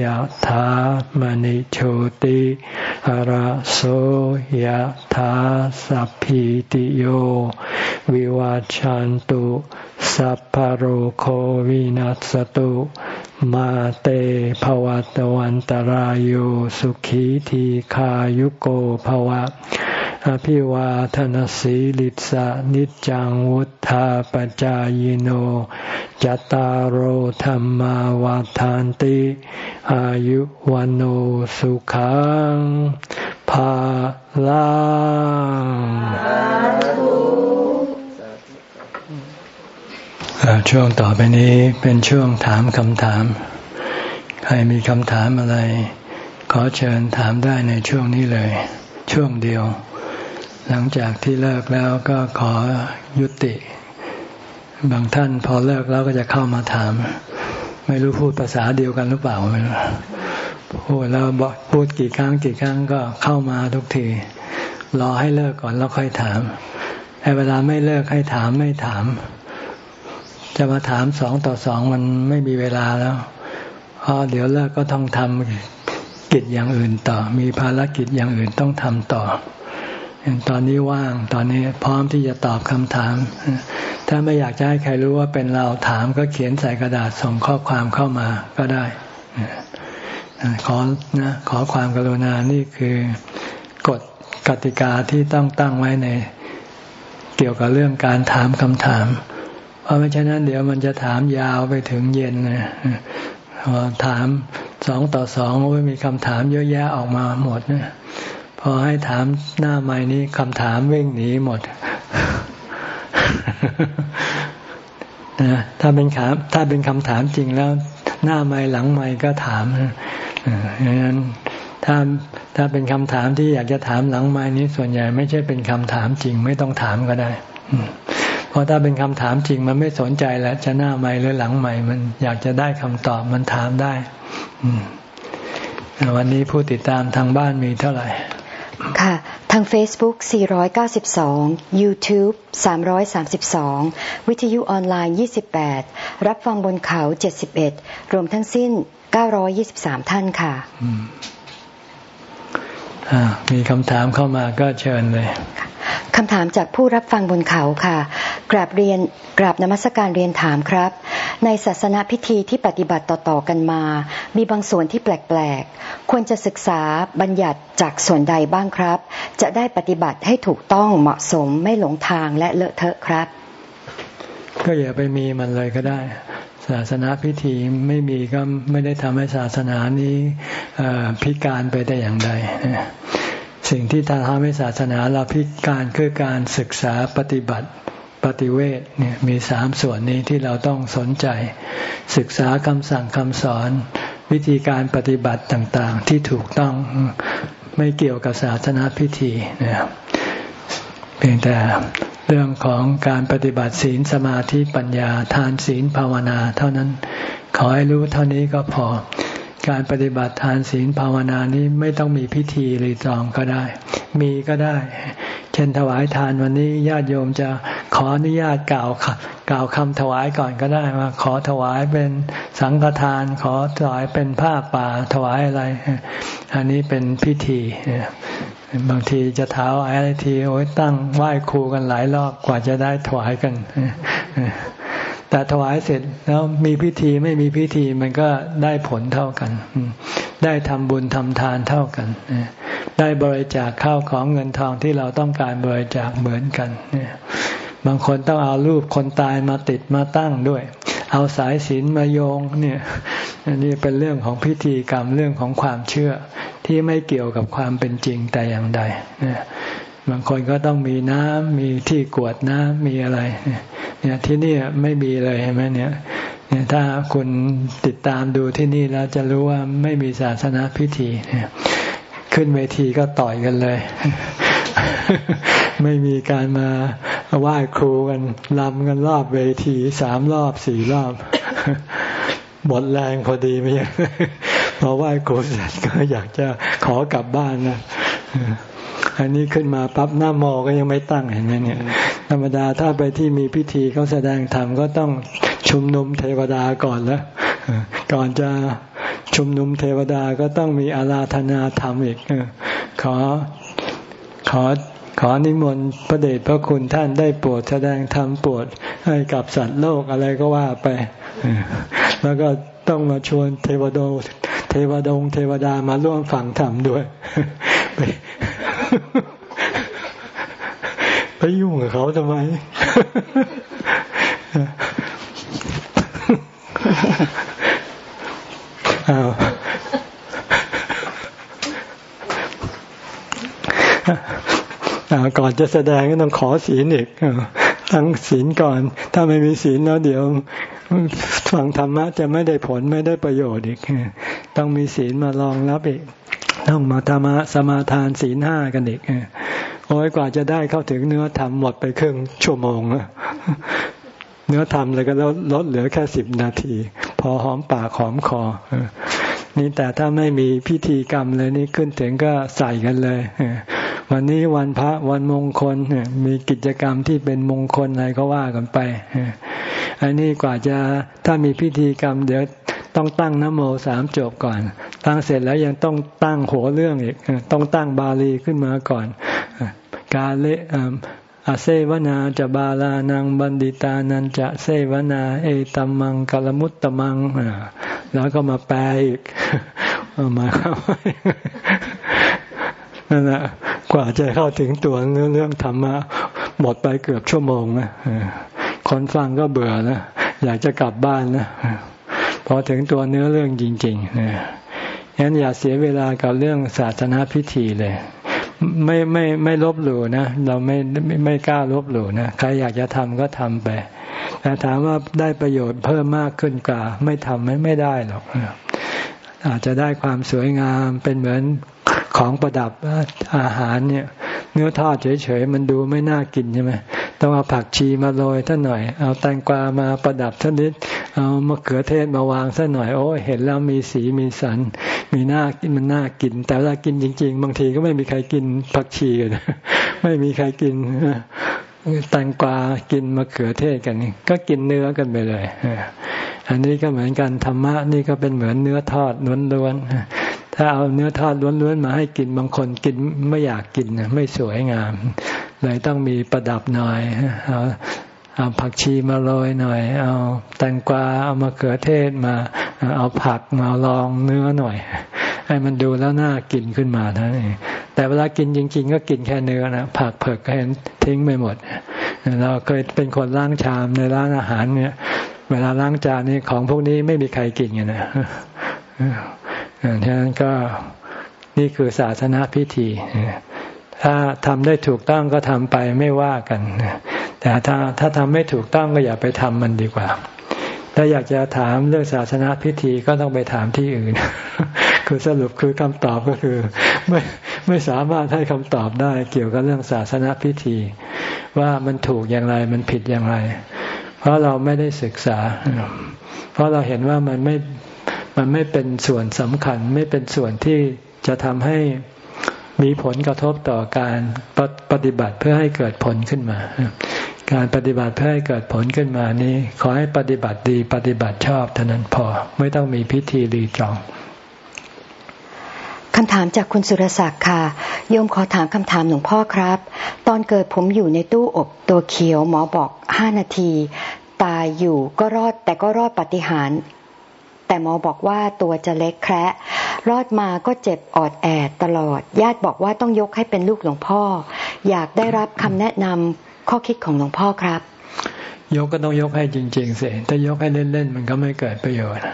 ยธามณิโชติระโสยธาสัพพิติโย วิวาจันตุสัพพโรโควินัสตุมาเตภวัตวันตารโยสุขีทีขายุโกภวะ อภิวาทนสีลิสะนิจังวุธาปจายโน จตารโหธรรมวาทานติ อายุวันโอสุขังภาลังช่วงต่อไปนี้เป็นช่วงถามคำถาม ใครมีคำถามอะไร ขอเชิญถามได้ในช่วงนี้เลย ช่วงเดียว หลังจากที่เลิกแล้วก็ขอยุติ บางท่านพอเลิกแล้วก็จะเข้ามาถาม ไม่รู้พูดภาษาเดียวกันหรือเปล่าไม่รู้พูดแล้วพูดกี่ครั้งกี่ครั้งก็เข้ามาทุกทีรอให้เลิกก่อนแล้วค่อยถามไอ้เวลาไม่เลิกให้ถามไม่ถาม จะมาถามสองต่อสองมันไม่มีเวลาแล้วพอเดี๋ยวเลิกก็ต้องทำกิจอย่างอื่นต่อ มีภารกิจอย่างอื่นต้องทำต่อ ตอนนี้ว่างตอนนี้พร้อมที่จะตอบคำถาม ถ้าไม่อยากจะให้ใครรู้ว่าเป็นเราถามก็เขียนใส่กระดาษส่งข้อความเข้ามาก็ได้ขอนะขอความกรุณานี่คือกฎกติกาที่ต้องตั้งไว้ใน เกี่ยวกับเรื่องการถามคำถาม เพราะไม่เช่นนั้นเดี๋ยวมันจะถามยาวไปถึงเย็นนะพอถามสองต่อสองก็มีคำถามเยอะแยะออกมาหมดนะ พอให้ถามหน้าไม้นี้คำถามวิ่งหนีหมดนะถ้าเป็นถามถ้าเป็นคำถามจริงแล้ว หน้าไม้หลังไม้ก็ถามอย่างนั้นถ้าถ้าเป็นคำถามที่อยากจะถามหลังไม้นี้ส่วนใหญ่ ไม่ใช่เป็นคำถามจริง ไม่ต้องถามก็ได้เพราะถ้าเป็นคำถามจริงมันไม่สนใจแล้วจะหน้าไม้หรือหลังไม้มันอยากจะได้คำตอบมันถามได้วันนี้ผู้ติดตามทางบ้านมีเท่าไหร่ ค่ะทาง Facebook 492 YouTube 332 วิทยุออนไลน์ 28 รับฟังบนเขา 71 รวมทั้งสิ้น 923 ท่านค่ะ มีคำถามเข้ามาก็เชิญเลยคำถามจากผู้รับฟังบนเขาค่ะ กราบเรียนกราบนมัสการเรียนถามครับ ในศาสนาพิธีที่ปฏิบัติต่อๆกันมา มีบางส่วนที่แปลกๆ ควรจะศึกษาบัญญัติจากส่วนใดบ้างครับ จะได้ปฏิบัติให้ถูกต้องเหมาะสมไม่หลงทางและเลอะเทอะครับ ก็อย่าไปมีมันเลยก็ได้ ศาสนาพิธีไม่มีก็ไม่ได้ทำให้ศาสนานี้พิการไปแต่อย่างใด สิ่งที่ทำให้ศาสนาเราพิการคือการศึกษาปฏิบัติปฏิเวทเนี่ยมีสามส่วนนี้ที่เราต้องสนใจ ศึกษาคำสั่งคำสอน วิธีการปฏิบัติต่างๆ ที่ถูกต้องไม่เกี่ยวกับศาสนาพิธีนะครับ พียงแต่เรื่องของการปฏิบัติศีลสมาธิปัญญาทานศีลภาวนา เท่านั้นขอให้รู้เท่านี้ก็พอ การปฏิบัติทานศีลภาวนานี้ไม่ต้องมีพิธีรีตองก็ได้ มีก็ได้ เช่นถวายทานวันนี้ญาติโยมจะขออนุญาตกล่าวกล่าวคำถวายก่อนก็ได้ว่าขอถวายเป็นสังฆทาน ขอถวายเป็นผ้าป่าถวายอะไร อันนี้เป็นพิธี บางทีจะถาวายอะไรทีโอ้ยตั้งไหว้ครูกันหลายรอบกว่าจะได้ถวายกัน แต่ถวายเสร็จแล้วมีพิธีไม่มีพิธีมันก็ได้ผลเท่ากัน ได้ทำบุญทำทานเท่ากัน ได้บริจาคข้าวของเงินทองที่เราต้องการบริจาคเหมือนกัน บางคนต้องเอารูปคนตายมาติดมาตั้งด้วย เอาสายศีลมาโยงเนี่ยอันนี้เป็นเรื่องของพิธีกรรมเรื่องของความเชื่อที่ไม่เกี่ยวกับความเป็นจริงแต่อย่างใดบางคนก็ต้องมีน้ำมีที่กวดน้ำมีอะไรเนี่ยที่นี่ไม่มีเลยเห็นไหมเนี่ยเนี่ยถ้าคุณติดตามดูที่นี่แล้วจะรู้ว่าไม่มีศาสนาพิธีเนี่ยขึ้นเวทีก็ต่อยกันเลย ไม่มีการมาไหว้ครูกันลำกันรอบเวทีสามรอบสี่รอบหมดแรงพอดีไม่พอไหว้ครูเสร็จก็อยากจะขอกลับบ้านนะอันนี้ขึ้นมาปั๊บหน้ามอก็ยังไม่ตั้งเห็นไหมเนี่ย ธรรมดาถ้าไปที่มีพิธีเขาแสดงธรรมก็ต้องชุมนุมเทวดาก่อนแล้วก่อนจะชุมนุมเทวดาก็ต้องมีอาราธนาธรรมอีกขอ ขอขอนิมนต์พระเดชพระคุณท่านได้โปรดแสดงธรรมโปรดให้กับสัตว์โลกอะไรก็ว่าไป แล้วก็ต้องมาชวนเทวดาเทวดง เทวดามาร่วมฟังธรรมด้วยไปยุ่งกับเขาทำไม อ้าว ก่อนจะแสดงก็ต้องขอศีลอีกตั้งศีลก่อน ถ้าไม่มีศีลแล้วเดี๋ยวฟังธรรมะจะไม่ได้ผลไม่ได้ประโยชน์อีก ต้องมีศีลมารองรับอีก ต้องมาธรรมะสมาทานศีลห้ากันอีกโอ้ยกว่าจะได้เข้าถึงเนื้อธรรมหมดไปครึ่งชั่วโมงเนื้อธรรมเลยก็ลดเหลือแค่สิบนาที พอหอมปากหอมคอนี่แต่ถ้าไม่มีพิธีกรรมเลยนี่ขึ้นถึงก็ใส่กันเลย วันนี้วันพระวันมงคลมีกิจกรรมที่เป็นมงคลอะไรก็ว่ากันไปอันนี้กว่าจะถ้ามีพิธีกรรม เดี๋ยวต้องตั้งนโมสามจบก่อน ตั้งเสร็จแล้วยังต้องตั้งหัวเรื่องอีกต้องตั้งบาลีขึ้นมาก่อน กาเลอาเซวนาจะบาลานังบันดิตานันจะเซวนา เอตัมมังกลมุตตมังแล้วก็มาแปลอีกมาข้า นั่นแหละกว่าจะเข้าถึงตัวเรื่องธรรมะหมดไปเกือบชั่วโมงนะคนฟังก็เบื่อนะอยากจะกลับบ้านนะพอถึงตัวเนื้อเรื่องจริงๆนะงั้นอย่าเสียเวลากับเรื่องศาสนาพิธีเลย ไม่ไม่ไม่ลบหลู่นะเราไม่ไม่ไม่กล้าลบหลู่นะใครอยากจะทำก็ทำไปแต่ถามว่าได้ประโยชน์เพิ่มมากขึ้นกว่า ไม่ทำไม่ไม่ได้หรอกอาจจะได้ความสวยงามเป็นเหมือน ของประดับอาหารเนี่ย เนื้อทอดเฉยๆมันดูไม่น่ากินใช่ไหมต้องเอาผักชีมาโรยท่านหน่อย เอาแตงกวามาประดับท่านนิด เอามะเขือเทศมาวางสักหน่อย โอ้เห็นแล้วมีสีมีสันมมีหน้ากินมันน่ากิน แต่เวลากินจริง ๆ บางทีก็ไม่มีใครกินผักชีกันไม่มีใครกินแตงกวากินมะเขือเทศกัน ก็กินเนื้อกันไปเลยอันนี้ก็เหมือนกันธรรมะนี่ก็เป็นเหมือนเนื้อทอดล้วนๆ ถ้าเอาเนื้อทอดล้วนๆมาให้กินบางคนกินไม่อยากกินไม่สวยงาม เลยต้องมีประดับหน่อยเอาเอาผักชีมาโรยหน่อย เอาแตงกวาเอามะเขือเทศมา เอาผักมาลองเนื้อหน่อย ให้มันดูแล้วน่ากินขึ้นมาเท่านั้นแต่เวลากินจริงๆก็กินแค่เนื้อนะผักเผือกให้ทิ้งไปหมด เราเคยเป็นคนล้างชามในร้านอาหารเนี่ย เวลาล้างจานนี่ของพวกนี้ไม่มีใครกินกันนะ ฉะนั้นก็นี่คือศาสนาพิธี ถ้าทำได้ถูกต้องก็ทำไปไม่ว่ากัน แต่ถ้าถ้าทำไม่ถูกต้องก็อย่าไปทำมันดีกว่า ถ้าอยากจะถามเรื่องศาสนาพิธีก็ต้องไปถามที่อื่น คือสรุปคือคำตอบก็คือ ไม่ไม่สามารถให้คำตอบได้เกี่ยวกับเรื่องศาสนาพิธี ว่ามันถูกอย่างไรมันผิดอย่างไร เพราะเราไม่ได้ศึกษา เพราะเราเห็นว่ามันไม่ มันไม่เป็นส่วนสำคัญไม่เป็นส่วนที่จะทำให้มีผลกระทบต่อการปฏิบัติเพื่อให้เกิดผลขึ้นมา การปฏิบัติเพื่อให้เกิดผลขึ้นมานี้ ขอให้ปฏิบัติดีปฏิบัติชอบเท่านั้นพอไม่ต้องมีพิธีรีจองคำถามจากคุณสุรศักดิ์ค่ะ โยมขอถามคำถามหลวงพ่อครับ ตอนเกิดผมอยู่ในตู้อบตัวเขียวหมอบอกห้านาที ตายอยู่ก็รอดแต่ก็รอดปฏิหาร แต่หมอบอกว่าตัวจะเล็กแคระรอดมาก็เจ็บออดแอดตลอด ญาติบอกว่าต้องยกให้เป็นลูกหลวงพ่อ อยากได้รับคำแนะนำข้อคิดของหลวงพ่อครับ ยกก็ต้องยกให้จริงๆสิถ้ายกให้เล่นๆมันก็ไม่เกิดประโยชน์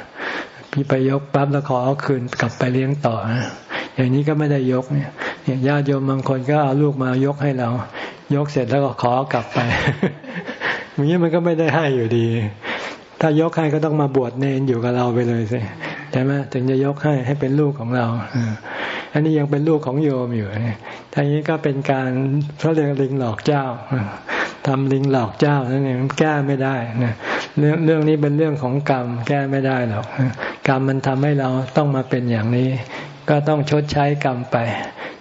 พี่ไปยกปั๊บแล้วขอเอาคืนกลับไปเลี้ยงต่อ อย่างนี้ก็ไม่ได้ยกเนี่ยญาติโยมบางคนก็เอาลูกมายกให้เรา ยกเสร็จแล้วก็ขอกลับไปอย่างนี้มันก็ไม่ได้ให้อยู่ดี ถ้ายกให้ก็ต้องมาบวชเนนอยู่กับเราไปเลยสิใช่ไหมถึงจะยกให้ให้เป็นลูกของเราอันนี้ยังเป็นลูกของโยมอยู่ทีนี้ก็เป็นการเขาเรียกลิงหลอกเจ้าทำลิงหลอกเจ้านั่นเองแก้ไม่ได้นะเรื่องเรื่องนี้เป็นเรื่องของกรรม แก้ไม่ได้หรอกกรรมมันทำให้เราต้องมาเป็นอย่างนี้ ก็ต้องชดใช้กรรมไป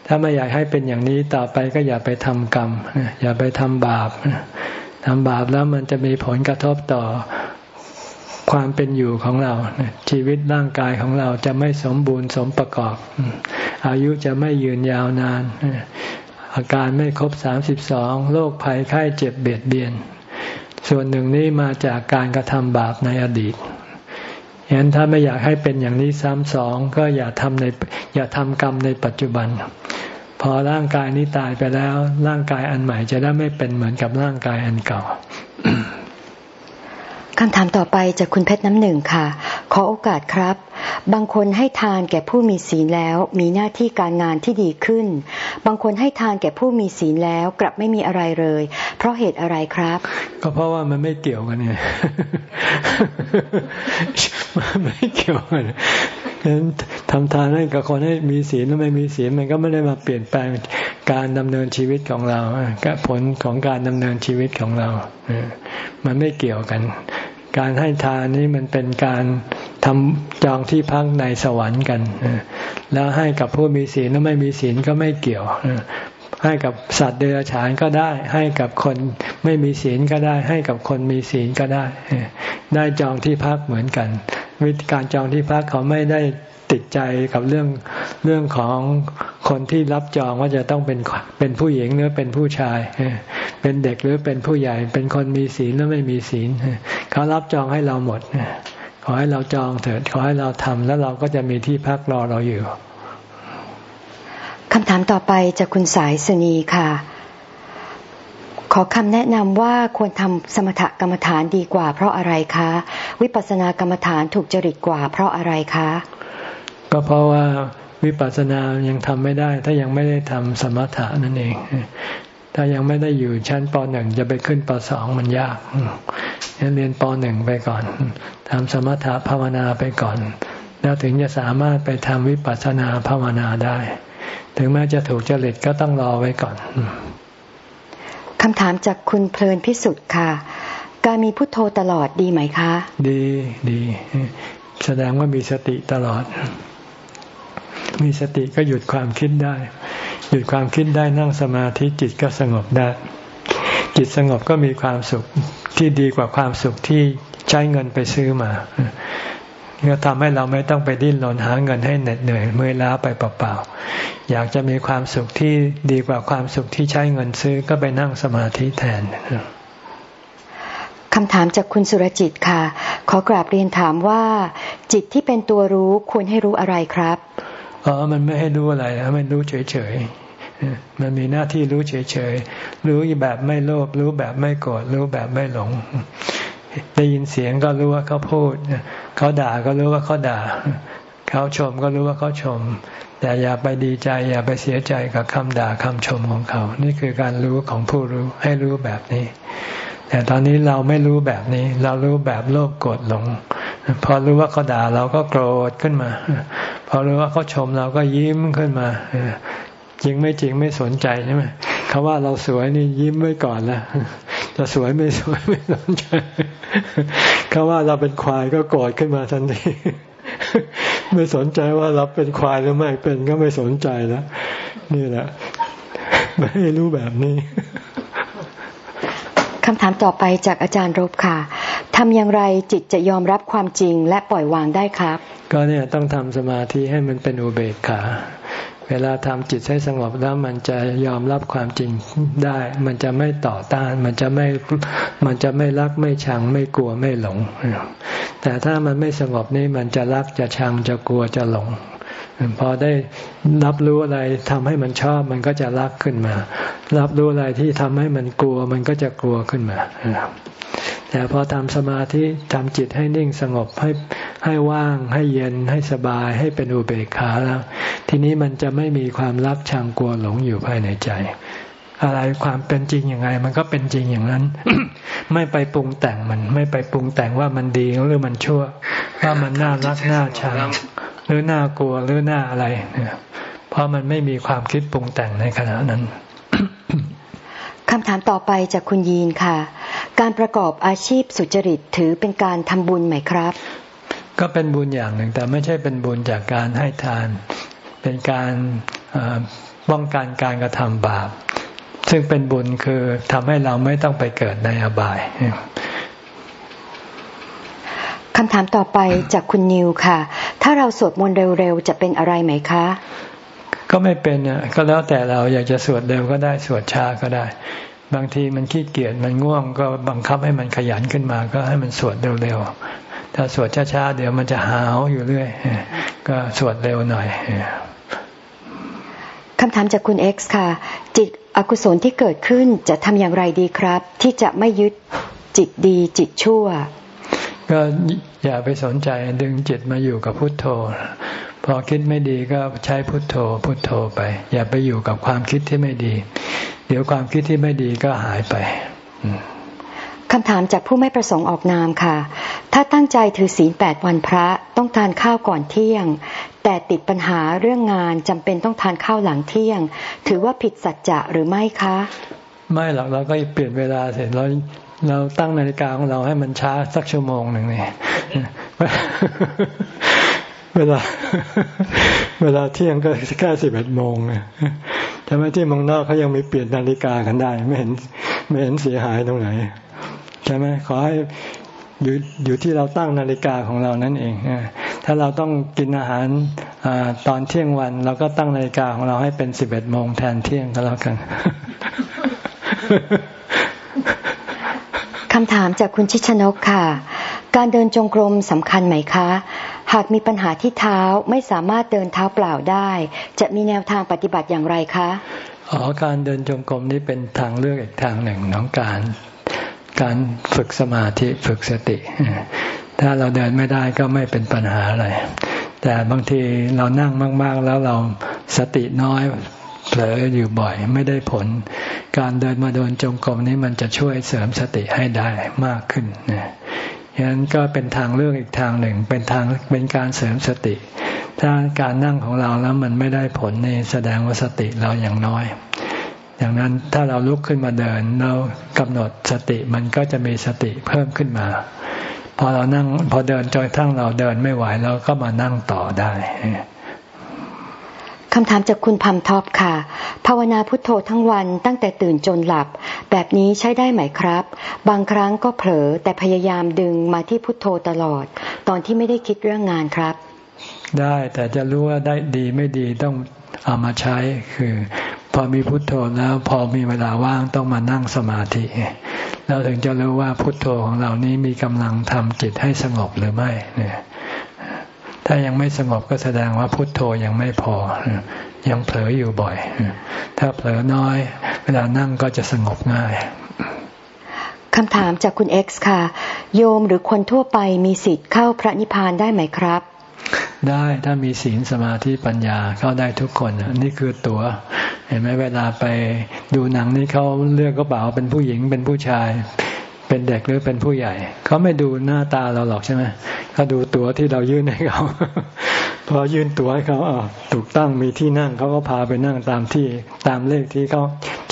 ถ้าไม่อยากให้เป็นอย่างนี้ต่อไปก็อย่าไปทำกรรมอย่าไปทำบาปทำบาปแล้วมันจะมีผลกระทบต่อ ความเป็นอยู่ของเรา ชีวิตร่างกายของเราจะไม่สมบูรณ์สมประกอบ อายุจะไม่ยืนยาวนาน อาการไม่ครบสามสิบสองโรคภัยไข้เจ็บเบียดเบียน ส่วนหนึ่งนี้มาจากการกระทำบาปในอดีตฉะนั้นถ้าไม่อยากให้เป็นอย่างนี้ซ้ำสองก็อย่าทำในอย่าทำกรรมในปัจจุบัน พอร่างกายนี้ตายไปแล้ว ร่างกายอันใหม่จะได้ไม่เป็นเหมือนกับร่างกายอันเก่า คำถามต่อไปจากคุณเพชรน้ำหนึ่งค่ะ ขอโอกาสครับ บางคนให้ทานแก่ผู้มีศีลแล้ว มีหน้าที่การงานที่ดีขึ้น บางคนให้ทานแก่ผู้มีศีลแล้วกลับไม่มีอะไรเลย เพราะเหตุอะไรครับ ก็เพราะว่ามันไม่เกี่ยวกันไงมันไม่เกี่ยวกันะนั้น ทำทานให้กับคนให้มีศีลแล้วไม่มีศีลมันก็ไม่ได้มาเปลี่ยนแปลงการดำเนินชีวิตของเราผลของการดำเนินชีวิตของเรามันไม่เกี่ยวกัน การให้ทานนี้มันเป็นการทำจองที่พักในสวรรค์กันแล้วให้กับผู้มีศีลแล้วไม่มีศีลก็ไม่เกี่ยวให้กับสัตว์เดรัจฉานก็ได้ ให้กับคนไม่มีศีลก็ได้ ให้กับคนมีศีลก็ได้ ได้จองที่พักเหมือนกัน วิธีการจองที่พักเขาไม่ได้ติดใจกับเรื่องเรื่องของคนที่รับจองว่าจะต้องเป็นเป็นผู้หญิงหรือเป็นผู้ชาย เป็นเด็กหรือเป็นผู้ใหญ่ เป็นคนมีศีลหรือไม่มีศีลเขารับจองให้เราหมดขอให้เราจองเถิดขอให้เราทำแล้วเราก็จะมีที่พักรอเราอยู่คำถามต่อไปจากคุณสายสนีค่ะ ขอคำแนะนำว่าควรทำสมถกรรมฐานดีกว่า เพราะอะไรคะ วิปัสสนากรรมฐานถูกจริตกว่า เพราะอะไรคะ ก็เพราะว่าวิปัสสนายังทำไม่ได้ ถ้ายังไม่ได้ทำสมถะนั่นเอง ถ้ายังไม่ได้อยู่ชั้นปหนึ่งจะไปขึ้นปสองมันยากยังเรียนปหนึ่งไปก่อนทำสมถะภาวนาไปก่อน แล้วถึงจะสามารถไปทำวิปัสสนาภาวนาได้ ถึงแม้จะถูกจริตก็ต้องรอไว้ก่อน คำถามจากคุณเพลินพิสุทธิ์ค่ะ การมีพุทโธตลอดดีไหมคะ ดีดี แสดงว่ามีสติตลอด มีสติก็หยุดความคิดได้ หยุดความคิดได้นั่งสมาธิจิตก็สงบได้ จิตสงบก็มีความสุขที่ดีกว่าความสุขที่ใช้เงินไปซื้อมา ก็ทำให้เราไม่ต้องไปดิ้นรนหาเงินให้เหน็ดเหนื่อยเมื่อยล้าไปเปล่าๆ อยากจะมีความสุขที่ดีกว่าความสุขที่ใช้เงินซื้อก็ไปนั่งสมาธิแทนคำถามจากคุณสุรจิตค่ะ ขอกราบเรียนถามว่า จิตที่เป็นตัวรู้ควรให้รู้อะไรครับอ๋อมันไม่ให้รู้อะไรนะมันรู้เฉยๆมันมีหน้าที่รู้เฉยๆรู้แบบไม่โลภรู้แบบไม่โกรธรู้แบบไม่หลง ได้ยินเสียงก็รู้ว่าเขาพูด เขาด่าก็รู้ว่าเขาด่า เขาชมก็รู้ว่าเขาชม แต่อย่าไปดีใจ อย่าไปเสียใจกับคำด่าคำชมของเขา นี่คือการรู้ของผู้รู้ให้รู้แบบนี้ แต่ตอนนี้เราไม่รู้แบบนี้ เรารู้แบบโลภโกรธหลง พอรู้ว่าเขาด่าเราก็โกรธขึ้นมา พอรู้ว่าเขาชมเราก็ยิ้มขึ้นมาจริงไม่จริงไม่สนใจใช่ไหมเขาว่าเราสวยนี่ยิ้มไว้ก่อนแล้ว จะสวยไม่สวยไม่สนใจเขาว่าเราเป็นควายก็โกรธขึ้นมาทันทีไม่สนใจว่าเราเป็นควายหรือไม่เป็นก็ไม่สนใจแล้วนี่แหละไม่รู้แบบนี้คำถามต่อไปจากอาจารย์รบค่ะทำอย่างไรจิตจะยอมรับความจริงและปล่อยวางได้ครับ ก็เนี่ยต้องทำสมาธิให้มันเป็นอุเบกขา เวลาทำจิตให้สงบแล้วมันจะยอมรับความจริงได้ มันจะไม่ต่อต้าน มันจะไม่ มันจะไม่รักไม่ชังไม่กลัวไม่หลง แต่ถ้ามันไม่สงบนี่มันจะรักจะชังจะกลัวจะหลง พอได้รับรู้อะไรทำให้มันชอบมันก็จะรักขึ้นมา รับรู้อะไรที่ทำให้มันกลัวมันก็จะกลัวขึ้นมาแต่พอทำสมาธิทำจิตให้นิ่งสงบให้ให้ว่าง ให้เย็นให้สบายให้เป็นอุเบกขาแล้ว ทีนี้มันจะไม่มีความรักชังกลัวหลงอยู่ภายในใจ อะไรความเป็นจริงอยังไงมันก็เป็นจริงอย่างนั้น ไม่ไปปรุงแต่งมัน ไม่ไปปรุงแต่งว่ามันดีหรือมันชั่ว ว่ามันน่ารักน่าชัง หรือน่ากลัวหรือน่าอะไรเนี่ยเพราะมันไม่มีความคิดปรุงแต่งในขณะนั้นคำถามต่อไปจากคุณยีนค่ะ การประกอบอาชีพสุจริตถือเป็นการทำบุญไหมครับ ก็เป็นบุญอย่างหนึ่งแต่ไม่ใช่เป็นบุญจากการให้ทาน เป็นการป้องกันการกระทำบาป ซึ่งเป็นบุญคือทำให้เราไม่ต้องไปเกิดในอบาย คำถามต่อไปจากคุณนิวค่ะ ถ้าเราสวดมนต์เร็วๆ จะเป็นอะไรไหมคะ ก็ไม่เป็นอะก็แล้วแต่เราอยากจะสวดเร็วก็ได้สวดช้าก็ได้ บางทีมันขี้เกียจมันง่วงก็บังคับให้มันขยันขึ้นมาก็ให้มันสวดเร็วๆ ถ้าสวดช้าๆ เดี๋ยวมันจะหาวอยู่เรื่อย ก็สวดเร็วหน่อยคำถามจากคุณเอ็กซ์ค่ะ จิตอกุศลที่เกิดขึ้นจะทำอย่างไรดีครับ ที่จะไม่ยึดจิตดีจิตชั่ว ก็อย่าไปสนใจดึงจิตมาอยู่กับพุทโธ พอคิดไม่ดีก็ใช้พุทโธ พุทโธไป อย่าไปอยู่กับความคิดที่ไม่ดี เดี๋ยวความคิดที่ไม่ดีก็หายไปคำถามจากผู้ไม่ประสงค์ออกนามค่ะ ถ้าตั้งใจถือศีลแปดวันพระต้องทานข้าวก่อนเที่ยง แต่ติดปัญหาเรื่องงานจำเป็นต้องทานข้าวหลังเที่ยง ถือว่าผิดสัจจะหรือไม่คะ ไม่หรอกเราก็เปลี่ยนเวลาเสร็จเรา เราตั้งนาฬิกาของเราให้มันช้าสักชั่วโมงหนึ่งนี่เวลา เวลาเที่ยงก็แค่สิบเอ็ดโมงทำไมที่มองนอกเขายังมีเปลี่ยนนาฬิกากันได้ ไม่เห็นไม่เห็นเสียหายตรงไหนใช่ไหมขอให้อยู่อยู่ที่เราตั้งนาฬิกาของเรานั่นเองถ้าเราต้องกินอาหารอตอนเที่ยงวัน เราก็ตั้งนาฬิกาของเราให้เป็นสิบเอ็ดโมงแทนเที่ยงก็แล้วกัน คำถามจากคุณชิชนกค่ะ การเดินจงกรมสำคัญไหมคะ หากมีปัญหาที่เท้าไม่สามารถเดินเท้าเปล่าได้ จะมีแนวทางปฏิบัติอย่างไรคะอ๋อการเดินจงกรมนี่เป็นทางเลือกอีกทางหนึ่งของการการฝึกสมาธิฝึกสติ ถ้าเราเดินไม่ได้ก็ไม่เป็นปัญหาอะไร แต่บางทีเรานั่งมาก ๆ แล้วเราสติน้อย เผลออยู่บ่อยไม่ได้ผล การเดินมาเดินจงกรมนี้มันจะช่วยเสริมสติให้ได้มากขึ้นนะฉะนั้นก็เป็นทางเลือกอีกทางหนึ่ง เป็นทางเป็นการเสริมสติ ถ้าการนั่งของเราแล้วมันไม่ได้ผลในแสดงว่าสติเราอย่างน้อยอย่างนั้นถ้าเราลุกขึ้นมาเดินเรากำหนดสติมันก็จะมีสติเพิ่มขึ้นมา พอเรานั่งพอเดินจอยทั้งเราเดินไม่ไหวเราก็มานั่งต่อได้ คำถามจากคุณพัมท็อปค่ะ ภาวนาพุทโธทั้งวันตั้งแต่ตื่นจนหลับ แบบนี้ใช้ได้ไหมครับ บางครั้งก็เผลอแต่พยายามดึงมาที่พุทโธตลอด ตอนที่ไม่ได้คิดเรื่องงานครับ ได้แต่จะรู้ว่าได้ดีไม่ดีต้องเอามาใช้คือ พอมีพุทโธแล้วพอมีเวลาว่างต้องมานั่งสมาธิเราถึงจะรู้ว่าพุทโธของเรานี้มีกำลังทำจิตให้สงบหรือไม่เนี่ย ถ้ายังไม่สงบก็แสดงว่าพุทโธยังไม่พอ ยังเผลออยู่บ่อย ถ้าเผลอน้อย เวลานั่งก็จะสงบง่ายคำถามจากคุณเอ็กซ์ค่ะ โยมหรือคนทั่วไปมีสิทธิ์เข้าพระนิพพานได้ไหมครับ ได้ถ้ามีศีลสมาธิปัญญาเข้าได้ทุกคน นี่คือตัวเห็นไหมเวลาไปดูหนังนี่เขาเลือกก็เปล่าเป็นผู้หญิงเป็นผู้ชาย เป็นเด็กหรือเป็นผู้ใหญ่ เขาไม่ดูหน้าตาเราหรอกใช่ไหมเขาดูตั๋วที่เรายื่นให้เขาพอยื่นตั๋วให้เขาอ่าถูกตั้งมีที่นั่งเขาก็พาไปนั่งตามที่ตามเลขที่เขา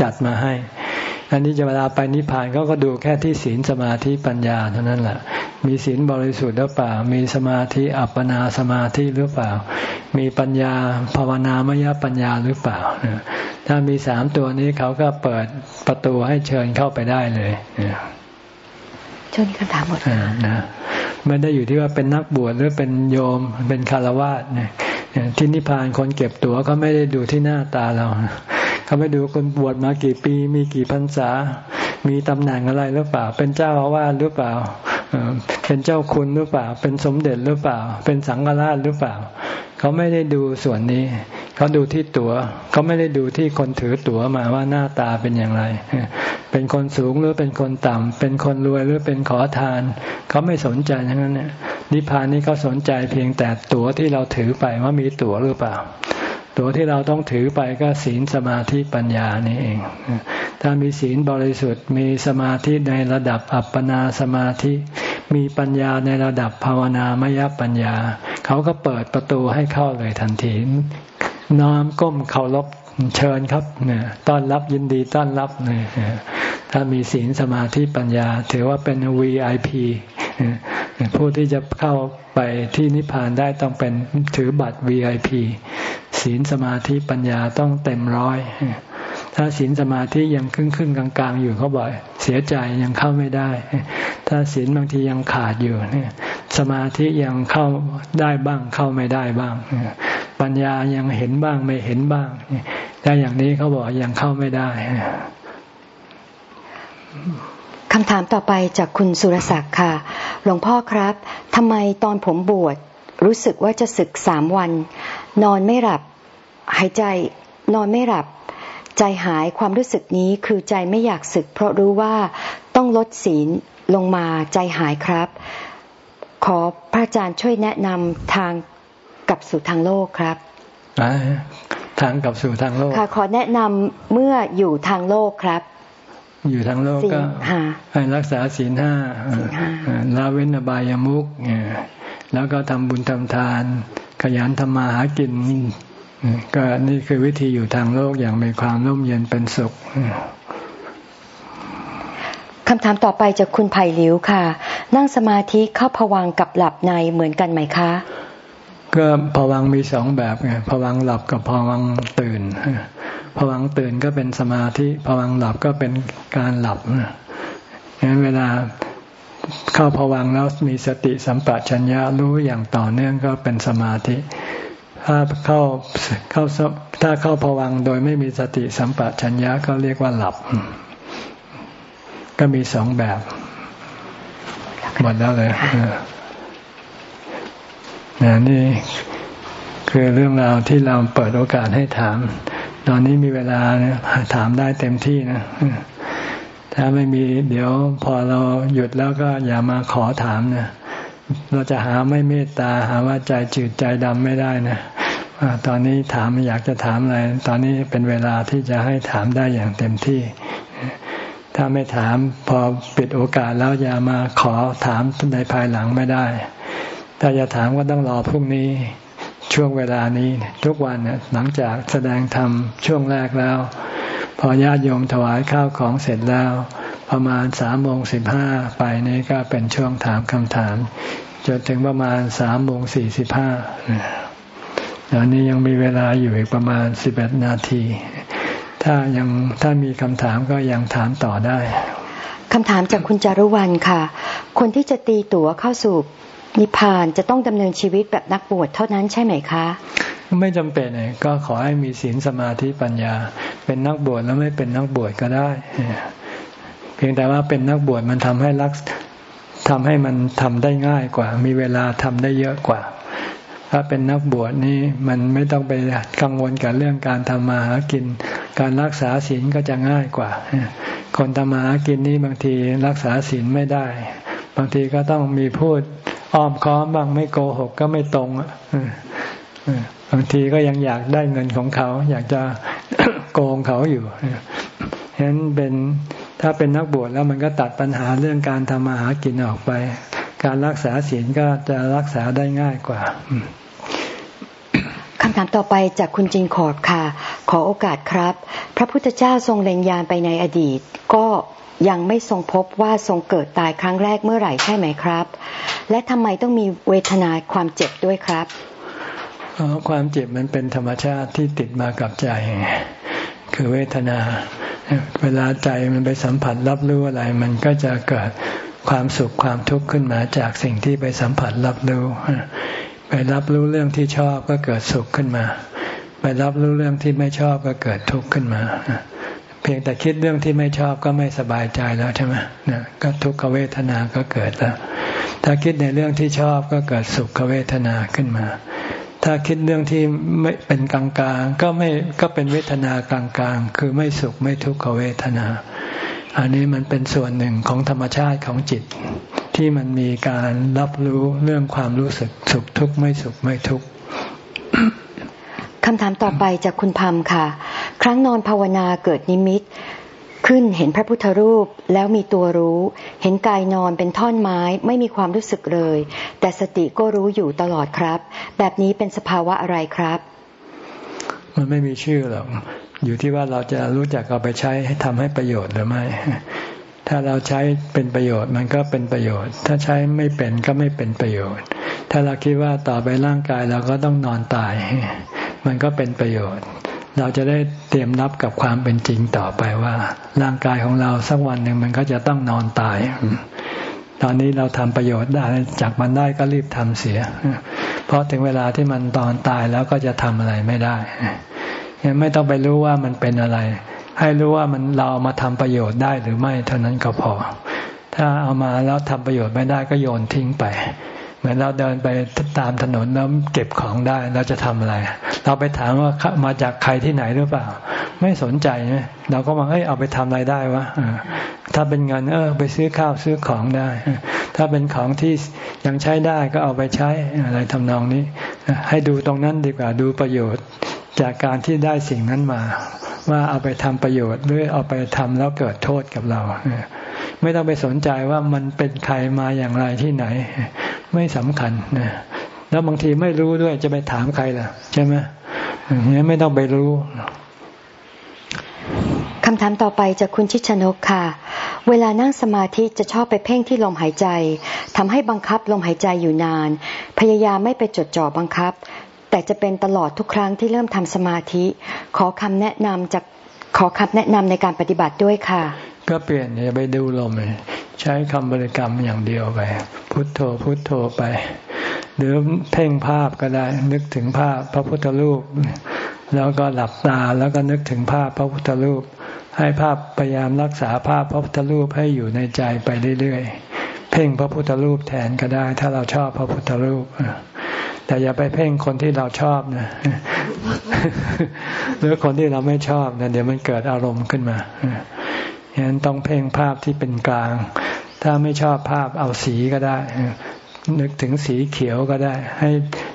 จัดมาให้ อันนี้จะเวลาไปนิพพานเขาก็ดูแค่ที่ศีลสมาธิปัญญาเท่านั้นแหละมีศีลบริสุทธิ์หรือเปล่า มีสมาธิอัปปนาสมาธิหรือเปล่า มีปัญญาภาวนามยปัญญาหรือเปล่า ถ้ามีสามตัวนี้เขาก็เปิดประตูให้เชิญเข้าไปได้เลย ช่วงนี้คำถามหมดนะไม่ได้อยู่ที่ว่าเป็นนักบวชหรือเป็นโยมเป็นคารวะเนี่ยที่นิพพานคนเก็บตั๋วเขาไม่ได้ดูที่หน้าตาเราเขาไม่ดูคนบวชมากี่ปี มีกี่พรรษา มีตำแหน่งอะไรหรือเปล่า เป็นเจ้าอาวาสหรือเปล่าเป็นเจ้าคุณหรือเปล่า เป็นสมเด็จหรือเปล่า เป็นสังฆราชหรือเปล่า เขาไม่ได้ดูส่วนนี้ เขาดูที่ตัว๋วเขาไม่ได้ดูที่คนถือตั๋วมาว่าหน้าตาเป็นอย่างไร เป็นคนสูงหรือเป็นคนต่ำ เป็นคนรวยหรือเป็นขอทาน เขาไม่สนใจทั้งนั้นเนี่ยนิพพานนี้เขาสนใจเพียงแต่ตั๋วที่เราถือไปว่ามีตั๋วหรือเปล่า ตั๋วที่เราต้องถือไปก็ศีลสมาธิปัญญานี่เอง ถ้ามีศีลบริสุทธิ์ มีสมาธิในระดับอัปปนาสมาธิมีปัญญาในระดับภาวนามยปัญญา เขาก็เปิดประตูให้เข้าเลยทันที น้อมก้มเคารพเชิญครับเนี่ยต้อนรับยินดีต้อนรับเนี่ยถ้ามีศีลสมาธิปัญญา ถือว่าเป็น VIP ผู้ที่จะเข้าไปที่นิพพานได้ต้องเป็นถือบัตร VIP ศีลสมาธิปัญญาต้องเต็มร้อย ถ้าศีลสมาธิยังครึ่งครึ่งกลางๆอยู่เขาบอกเสียใจยังเข้าไม่ได้ ถ้าศีลบางทียังขาดอยู่เนี่ย สมาธิยังเข้าได้บ้างเข้าไม่ได้บ้าง ปัญญายังเห็นบ้างไม่เห็นบ้างถ้าอย่างนี้เขาบอกยังเข้าไม่ได้คำถามต่อไปจากคุณสุรศักดิ์ค่ะ หลวงพ่อครับทำไมตอนผมบวชรู้สึกว่าจะศึกสามวัน นอนไม่หลับ หายใจ นอนไม่หลับ ใจหายความรู้สึกนี้คือใจไม่อยากศึก เพราะรู้ว่าต้องลดศีลลงมาใจหายครับ ขอพระอาจารย์ช่วยแนะนำทางกลับสู่ทางโลกครับทางกลับสู่ทางโลกค่ะขอแนะนำเมื่ออยู่ทางโลกครับ อยู่ทางโลกก็ให้รักษาศีลห้าละเว้นอบายามุกแล้วก็ทำบุญทำทาน ขยันทำมาหากิน ก็นี่คือวิธีอยู่ทางโลกอย่างมีความร่มเย็นเป็นสุขคำถามต่อไปจากคุณไผ่ลิวค่ะ นั่งสมาธิเข้าผวังกับหลับในเหมือนกันไหมคะ ก็ผวังมีสองแบบไงผวังหลับกับผวังตื่นผวังตื่นก็เป็นสมาธิผวังหลับก็เป็นการหลับงั้นเวลาเข้าผวังแล้วมีสติสัมปชัญญะรู้อย่างต่อเนื่องก็เป็นสมาธิ ถ้าเข้าเข้าถ้าเข้าผวังโดยไม่มีสติสัมปชัญญะก็เรียกว่าหลับ ก็มีสองแบบหมดแล้วเลยนะนี่คือเรื่องราวที่เราเปิดโอกาสให้ถาม ตอนนี้มีเวลาถามได้เต็มที่นะถ้าไม่มีเดี๋ยวพอเราหยุดแล้วก็อย่ามาขอถามนะ เราจะหาไม่เมตตาหาว่าใจจืดใจดำไม่ได้นะตอนนี้ถามอยากจะถามอะไร ตอนนี้เป็นเวลาที่จะให้ถามได้อย่างเต็มที่ ถ้าไม่ถามพอปิดโอกาสแล้วอย่ามาขอถามในภายหลังไม่ได้ ถ้าจะถามก็ต้องรอพรุ่งนี้ช่วงเวลานี้ทุกวันหลังจากแสดงธรรมช่วงแรกแล้ว พอญาติโยมถวายข้าวของเสร็จแล้ว ประมาณสามโมงสิบห้าไปนี้ก็เป็นช่วงถามคำถาม จนถึงประมาณสามโมงสี่สิบห้าตอนนี้ยังมีเวลาอยู่อีกประมาณสิบเอ็ดนาที ถ้ายังถ้ามีคำถามก็ยังถามต่อได้คำถามจากคุณจารุวรรณค่ะ คนที่จะตีตั๋วเข้าสู่นิพพานจะต้องดำเนินชีวิตแบบนักบวชเท่านั้นใช่ไหมคะ ไม่จำเป็นเลยก็ขอให้มีศีลสมาธิปัญญา เป็นนักบวชแล้วไม่เป็นนักบวชก็ได้ เพียงแต่ว่าเป็นนักบวชมันทำให้รักทำให้มันทำได้ง่ายกว่า มีเวลาทำได้เยอะกว่า ถ้าเป็นนักบวชนี่มันไม่ต้องไปกังวลกับเรื่องการทำมาหากิน การรักษาศีลก็จะง่ายกว่า คนทำมาหากินนี่บางทีรักษาศีลไม่ได้ บางทีก็ต้องมีพูดอ้อมค้อมบ้างไม่โกหกก็ไม่ตรงบางทีก็ยังอยากได้เงินของเขา อยากจะโกงเขาอยู่ฉะนั้นเป็น ถ้าเป็นนักบวชแล้วมันก็ตัดปัญหาเรื่องการทำมาหากินออกไป การรักษาศีลก็จะรักษาได้ง่ายกว่าคำถามต่อไปจากคุณจิงขอบค่ะ ขอโอกาสครับ พระพุทธเจ้าทรงเล็งยานไปในอดีต ก็ยังไม่ทรงพบว่าทรงเกิดตายครั้งแรกเมื่อไหร่ใช่ไหมครับ และทำไมต้องมีเวทนาความเจ็บด้วยครับความเจ็บมันเป็นธรรมชาติที่ติดมากับใจ คือเวทนา เวลาใจมันไปสัมผัสรับรู้อะไร มันก็จะเกิดความสุขความทุกข์ขึ้นมาจากสิ่งที่ไปสัมผัสรับรู้ไปรับรู้เรื่องที่ชอบก็เกิดสุขขึ้นมา ไปรับรู้เรื่องที่ไม่ชอบก็เกิดทุกข์ขึ้นมา เพียงแต่คิดเรื่องที่ไม่ชอบก็ไม่สบายใจแล้วใช่ไหมนะก็ทุกขเวทนาก็เกิดแล้ว ถ้าคิดในเรื่องที่ชอบก็เกิดสุขเวทนาขึ้นมา ถ้าคิดเรื่องที่ไม่เป็นกลางๆก็ไม่ก็เป็นเวทนากลางๆ คือไม่สุขไม่ทุกขเวทนา อันนี้มันเป็นส่วนหนึ่งของธรรมชาติของจิต ที่มันมีการรับรู้เรื่องความรู้สึกสุขทุกข์ไม่สุขไม่ทุกข์คำถามต่อไปจากคุณพัมค่ะ ครั้งนอนภาวนาเกิดนิมิต ขึ้นเห็นพระพุทธรูปแล้วมีตัวรู้ เห็นกายนอนเป็นท่อนไม้ไม่มีความรู้สึกเลย แต่สติก็รู้อยู่ตลอดครับ แบบนี้เป็นสภาวะอะไรครับ มันไม่มีชื่อหรอกอยู่ที่ว่าเราจะรู้จักเอาไปใช้ให้ทำให้ประโยชน์หรือไม่ ถ้าเราใช้เป็นประโยชน์มันก็เป็นประโยชน์ ถ้าใช้ไม่เป็นก็ไม่เป็นประโยชน์ ถ้าเราคิดว่าต่อไปร่างกายเราก็ต้องนอนตาย มันก็เป็นประโยชน์ เราจะได้เตรียมรับกับความเป็นจริงต่อไปว่า ร่างกายของเราสักวันหนึ่งมันก็จะต้องนอนตาย ตอนนี้เราทำประโยชน์ได้จากมันได้ก็รีบทำเสีย เพราะถึงเวลาที่มันตอนตายแล้วก็จะทำอะไรไม่ได้ยังไม่ต้องไปรู้ว่ามันเป็นอะไร ให้รู้ว่ามันเราเอามาทำประโยชน์ได้หรือไม่เท่านั้นก็พอ ถ้าเอามาแล้วทำประโยชน์ไม่ได้ก็โยนทิ้งไป มือนเราเดินไปตามถนนแล้วเก็บของได้เราจะทำอะไร เราไปถามว่ามาจากใครที่ไหนหรือเปล่า ไม่สนใจนะเราก็มาเอ้ยเอาไปทำอะไรได้วะถ้าเป็นเงินเออ ไปซื้อข้าวซื้อของได้ ถ้าเป็นของที่ยังใช้ได้ก็เอาไปใช้อะไรทำนองนี้ ให้ดูตรงนั้นดีกว่าดูประโยชน์จากการที่ได้สิ่งนั้นมา ว่าเอาไปทำประโยชน์หรือเอาไปทำแล้วเกิดโทษกับเรา ไม่ต้องไปสนใจว่ามันเป็นใครมาอย่างไรที่ไหน ไม่สำคัญนะแล้วบางทีไม่รู้ด้วยจะไปถามใครล่ะ ใช่ไหมอย่างนี้ไม่ต้องไปรู้คำถามต่อไปจากคุณชิชนกค่ะ เวลานั่งสมาธิจะชอบไปเพ่งที่ลมหายใจทำให้บังคับลมหายใจอยู่นาน พยายามไม่ไปจดจ่อบังคับ แต่จะเป็นตลอดทุกครั้งที่เริ่มทำสมาธิ ขอคำแนะนำจากขอคำแนะนำในการปฏิบัติด้วยค่ะ ก็เปลี่ยนอย่าไปดูลมเลยใช้คำบริกรรมอย่างเดียวไป พุทโธพุทโธไป หรือเพ่งภาพก็ได้ นึกถึงภาพพระพุทธรูป แล้วก็หลับตาแล้วก็นึกถึงภาพพระพุทธรูป ให้ภาพพยายามรักษาภาพพระพุทธรูปให้อยู่ในใจไปเรื่อยๆเพ่งพระพุทธรูปแทนก็ได้ ถ้าเราชอบพระพุทธรูปแต่อย่าไปเพ่งคนที่เราชอบนะหรือคนที่เราไม่ชอบนะเดี๋ยวมันเกิดอารมณ์ขึ้นมา ฉะนั้นต้องเพ่งภาพที่เป็นกลาง ถ้าไม่ชอบภาพเอาสีก็ได้ นึกถึงสีเขียวก็ได้ ให้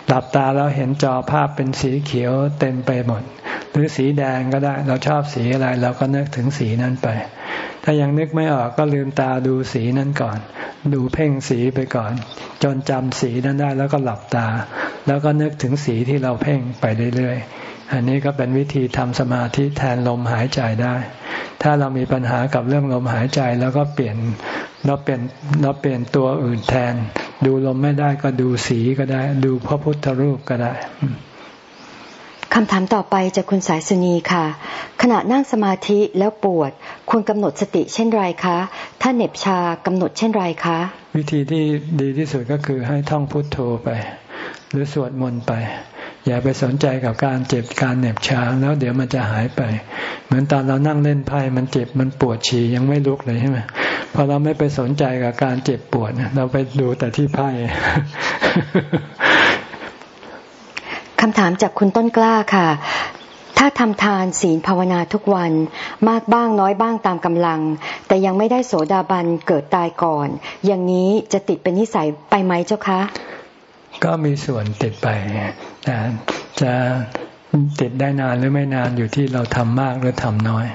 หลับตาแล้วเห็นจอภาพเป็นสีเขียวเต็มไปหมด หรือสีแดงก็ได้ เราชอบสีอะไร เราก็นึกถึงสีนั้นไป ถ้ายังนึกไม่ออกก็ลืมตาดูสีนั้นก่อน ดูเพ่งสีไปก่อน จนจำสีนั้นได้แล้วก็หลับตา แล้วก็นึกถึงสีที่เราเพ่งไปเรื่อยๆ อันนี้ก็เป็นวิธีทำสมาธิแทนลมหายใจได้ ถ้าเรามีปัญหากับเรื่องลมหายใจแล้วก็เปลี่ยนเราเปลี่ยนเราเปลี่ยนตัวอื่นแทน ดูลมไม่ได้ก็ดูสีก็ได้ ดูพระพุทธรูปก็ได้คำถามต่อไปจากคุณสายสุนีค่ะ ขณะนั่งสมาธิแล้วปวด ควรกำหนดสติเช่นไรคะ ถ้าเหน็บชากำหนดเช่นไรคะ วิธีที่ดีที่สุดก็คือให้ท่องพุทโธไป หรือสวดมนต์ไป อย่าไปสนใจกับการเจ็บการเหน็บชาแล้วเดี๋ยวมันจะหายไป เหมือนตอนเรานั่งเล่นไพ่มันเจ็บมันปวดฉี่ยังไม่ลุกเลยใช่ไหมพอเราไม่ไปสนใจกับการเจ็บปวดเราไปดูแต่ที่ไพ่คำถามจากคุณต้นกล้าค่ะ ถ้าทำทานศีลภาวนาทุกวันมากบ้างน้อยบ้างตามกำลัง แต่ยังไม่ได้โสดาบันเกิดตายก่อน อย่างนี้จะติดเป็นนิสัยไปไหมเจ้าคะ ก็มีส่วนติดไป แต่จะติดได้นานหรือไม่นานอยู่ที่เราทำมากหรือทำน้อย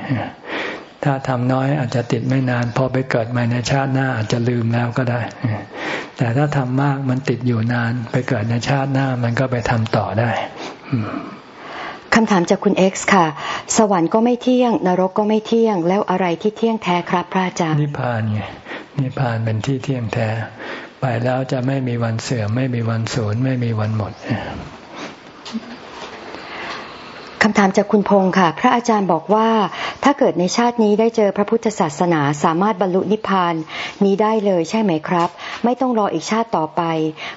ถ้าทำน้อยอาจจะติดไม่นาน พอไปเกิดใหม่ในชาติหน้าอาจจะลืมแล้วก็ได้ แต่ถ้าทำมากมันติดอยู่นาน ไปเกิดในชาติหน้ามันก็ไปทำต่อได้คำถามจากคุณเอ็กซ์ค่ะ สวรรค์ก็ไม่เที่ยง นรกก็ไม่เที่ยง แล้วอะไรที่เที่ยงแท้ครับ พระอาจารย์นิพพานไงนิพพานเป็นที่เที่ยงแท้ ไปแล้วจะไม่มีวันเสื่อมไม่มีวันสูญไม่มีวันหมด คำถามจากคุณพงศ์ค่ะ พระอาจารย์บอกว่า ถ้าเกิดในชาตินี้ได้เจอพระพุทธศาสนาสามารถบรรลุนิพพานนี้ได้เลยใช่ไหมครับ ไม่ต้องรออีกชาติต่อไป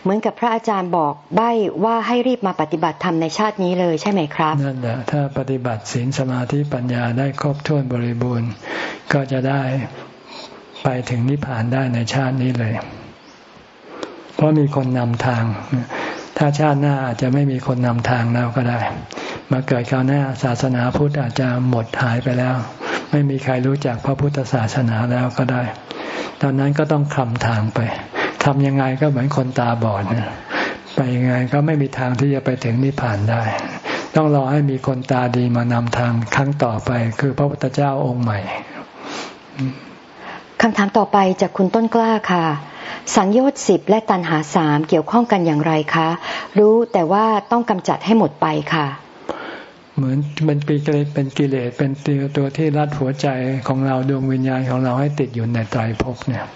เหมือนกับพระอาจารย์บอกใบ้ว่าให้รีบมาปฏิบัติธรรมในชาตินี้เลยใช่ไหมครับนั่นแหละถ้าปฏิบัติศีลสมาธิปัญญาได้ครบถ้วนบริบูรณ์ ก็จะได้ไปถึงนิพพานได้ในชาตินี้เลย เพราะมีคนนำทาง ถ้าชาติหน้าอาจจะไม่มีคนนำทางแล้วก็ได้ มาเกิดคราวหน้าศาสนาพุทธอาจจะหมดหายไปแล้ว ไม่มีใครรู้จักพระพุทธศาสนาแล้วก็ได้ ตอนนั้นก็ต้องคลำทางไปทำยังไงก็เหมือนคนตาบอดนะไปยังไงก็ไม่มีทางที่จะไปถึงนิพพานได้ ต้องรอให้มีคนตาดีมานำทางครั้งต่อไป คือพระพุทธเจ้าองค์ใหม่คำถามต่อไปจากคุณต้นกล้าค่ะ สังโยชน์สิบและตันหาสามเกี่ยวข้องกันอย่างไรคะ รู้แต่ว่าต้องกำจัดให้หมดไปค่ะ เหมือนเป็นปีกิเลสเป็นกิเลสเป็นตัวตัวที่รัดหัวใจของเราดวงวิญญาณของเราให้ติดอยู่ในใจภพเนี่ย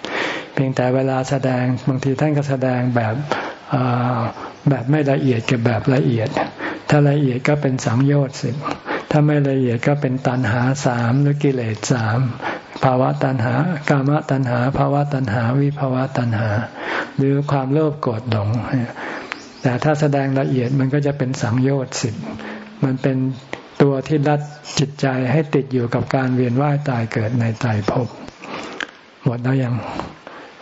เพียงแต่เวลาแสดงบางทีท่านก็แสดงแบบแบบไม่ละเอียดกับแบบละเอียด ถ้าละเอียดก็เป็นสังโยชน์สิบถ้าไม่ละเอียดก็เป็นตัณหาสามหรือกิเลสสาม ภาวะตัณหา กามตัณหา ภาวะตัณหา วิภาวะตัณหา หรือความโลภโกรธหลง แต่ถ้าแสดงละเอียดมันก็จะเป็นสังโยชน์สิบมันเป็นตัวที่รัดจิตใจให้ติดอยู่กับการเวียนว่ายตายเกิดในตายภพหมดแล้วยัง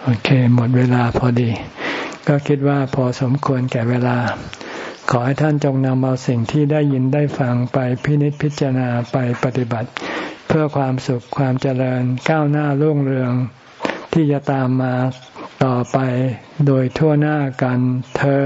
โอเค หมดเวลาพอดี ก็คิดว่าพอสมควรแก่เวลา ขอให้ท่านจงนำเอาสิ่งที่ได้ยินได้ฟังไปพินิจพิจารณาไปปฏิบัติ เพื่อความสุขความเจริญก้าวหน้ารุ่งเรือง ที่จะตามมาต่อไปโดยทั่วหน้ากันเทอ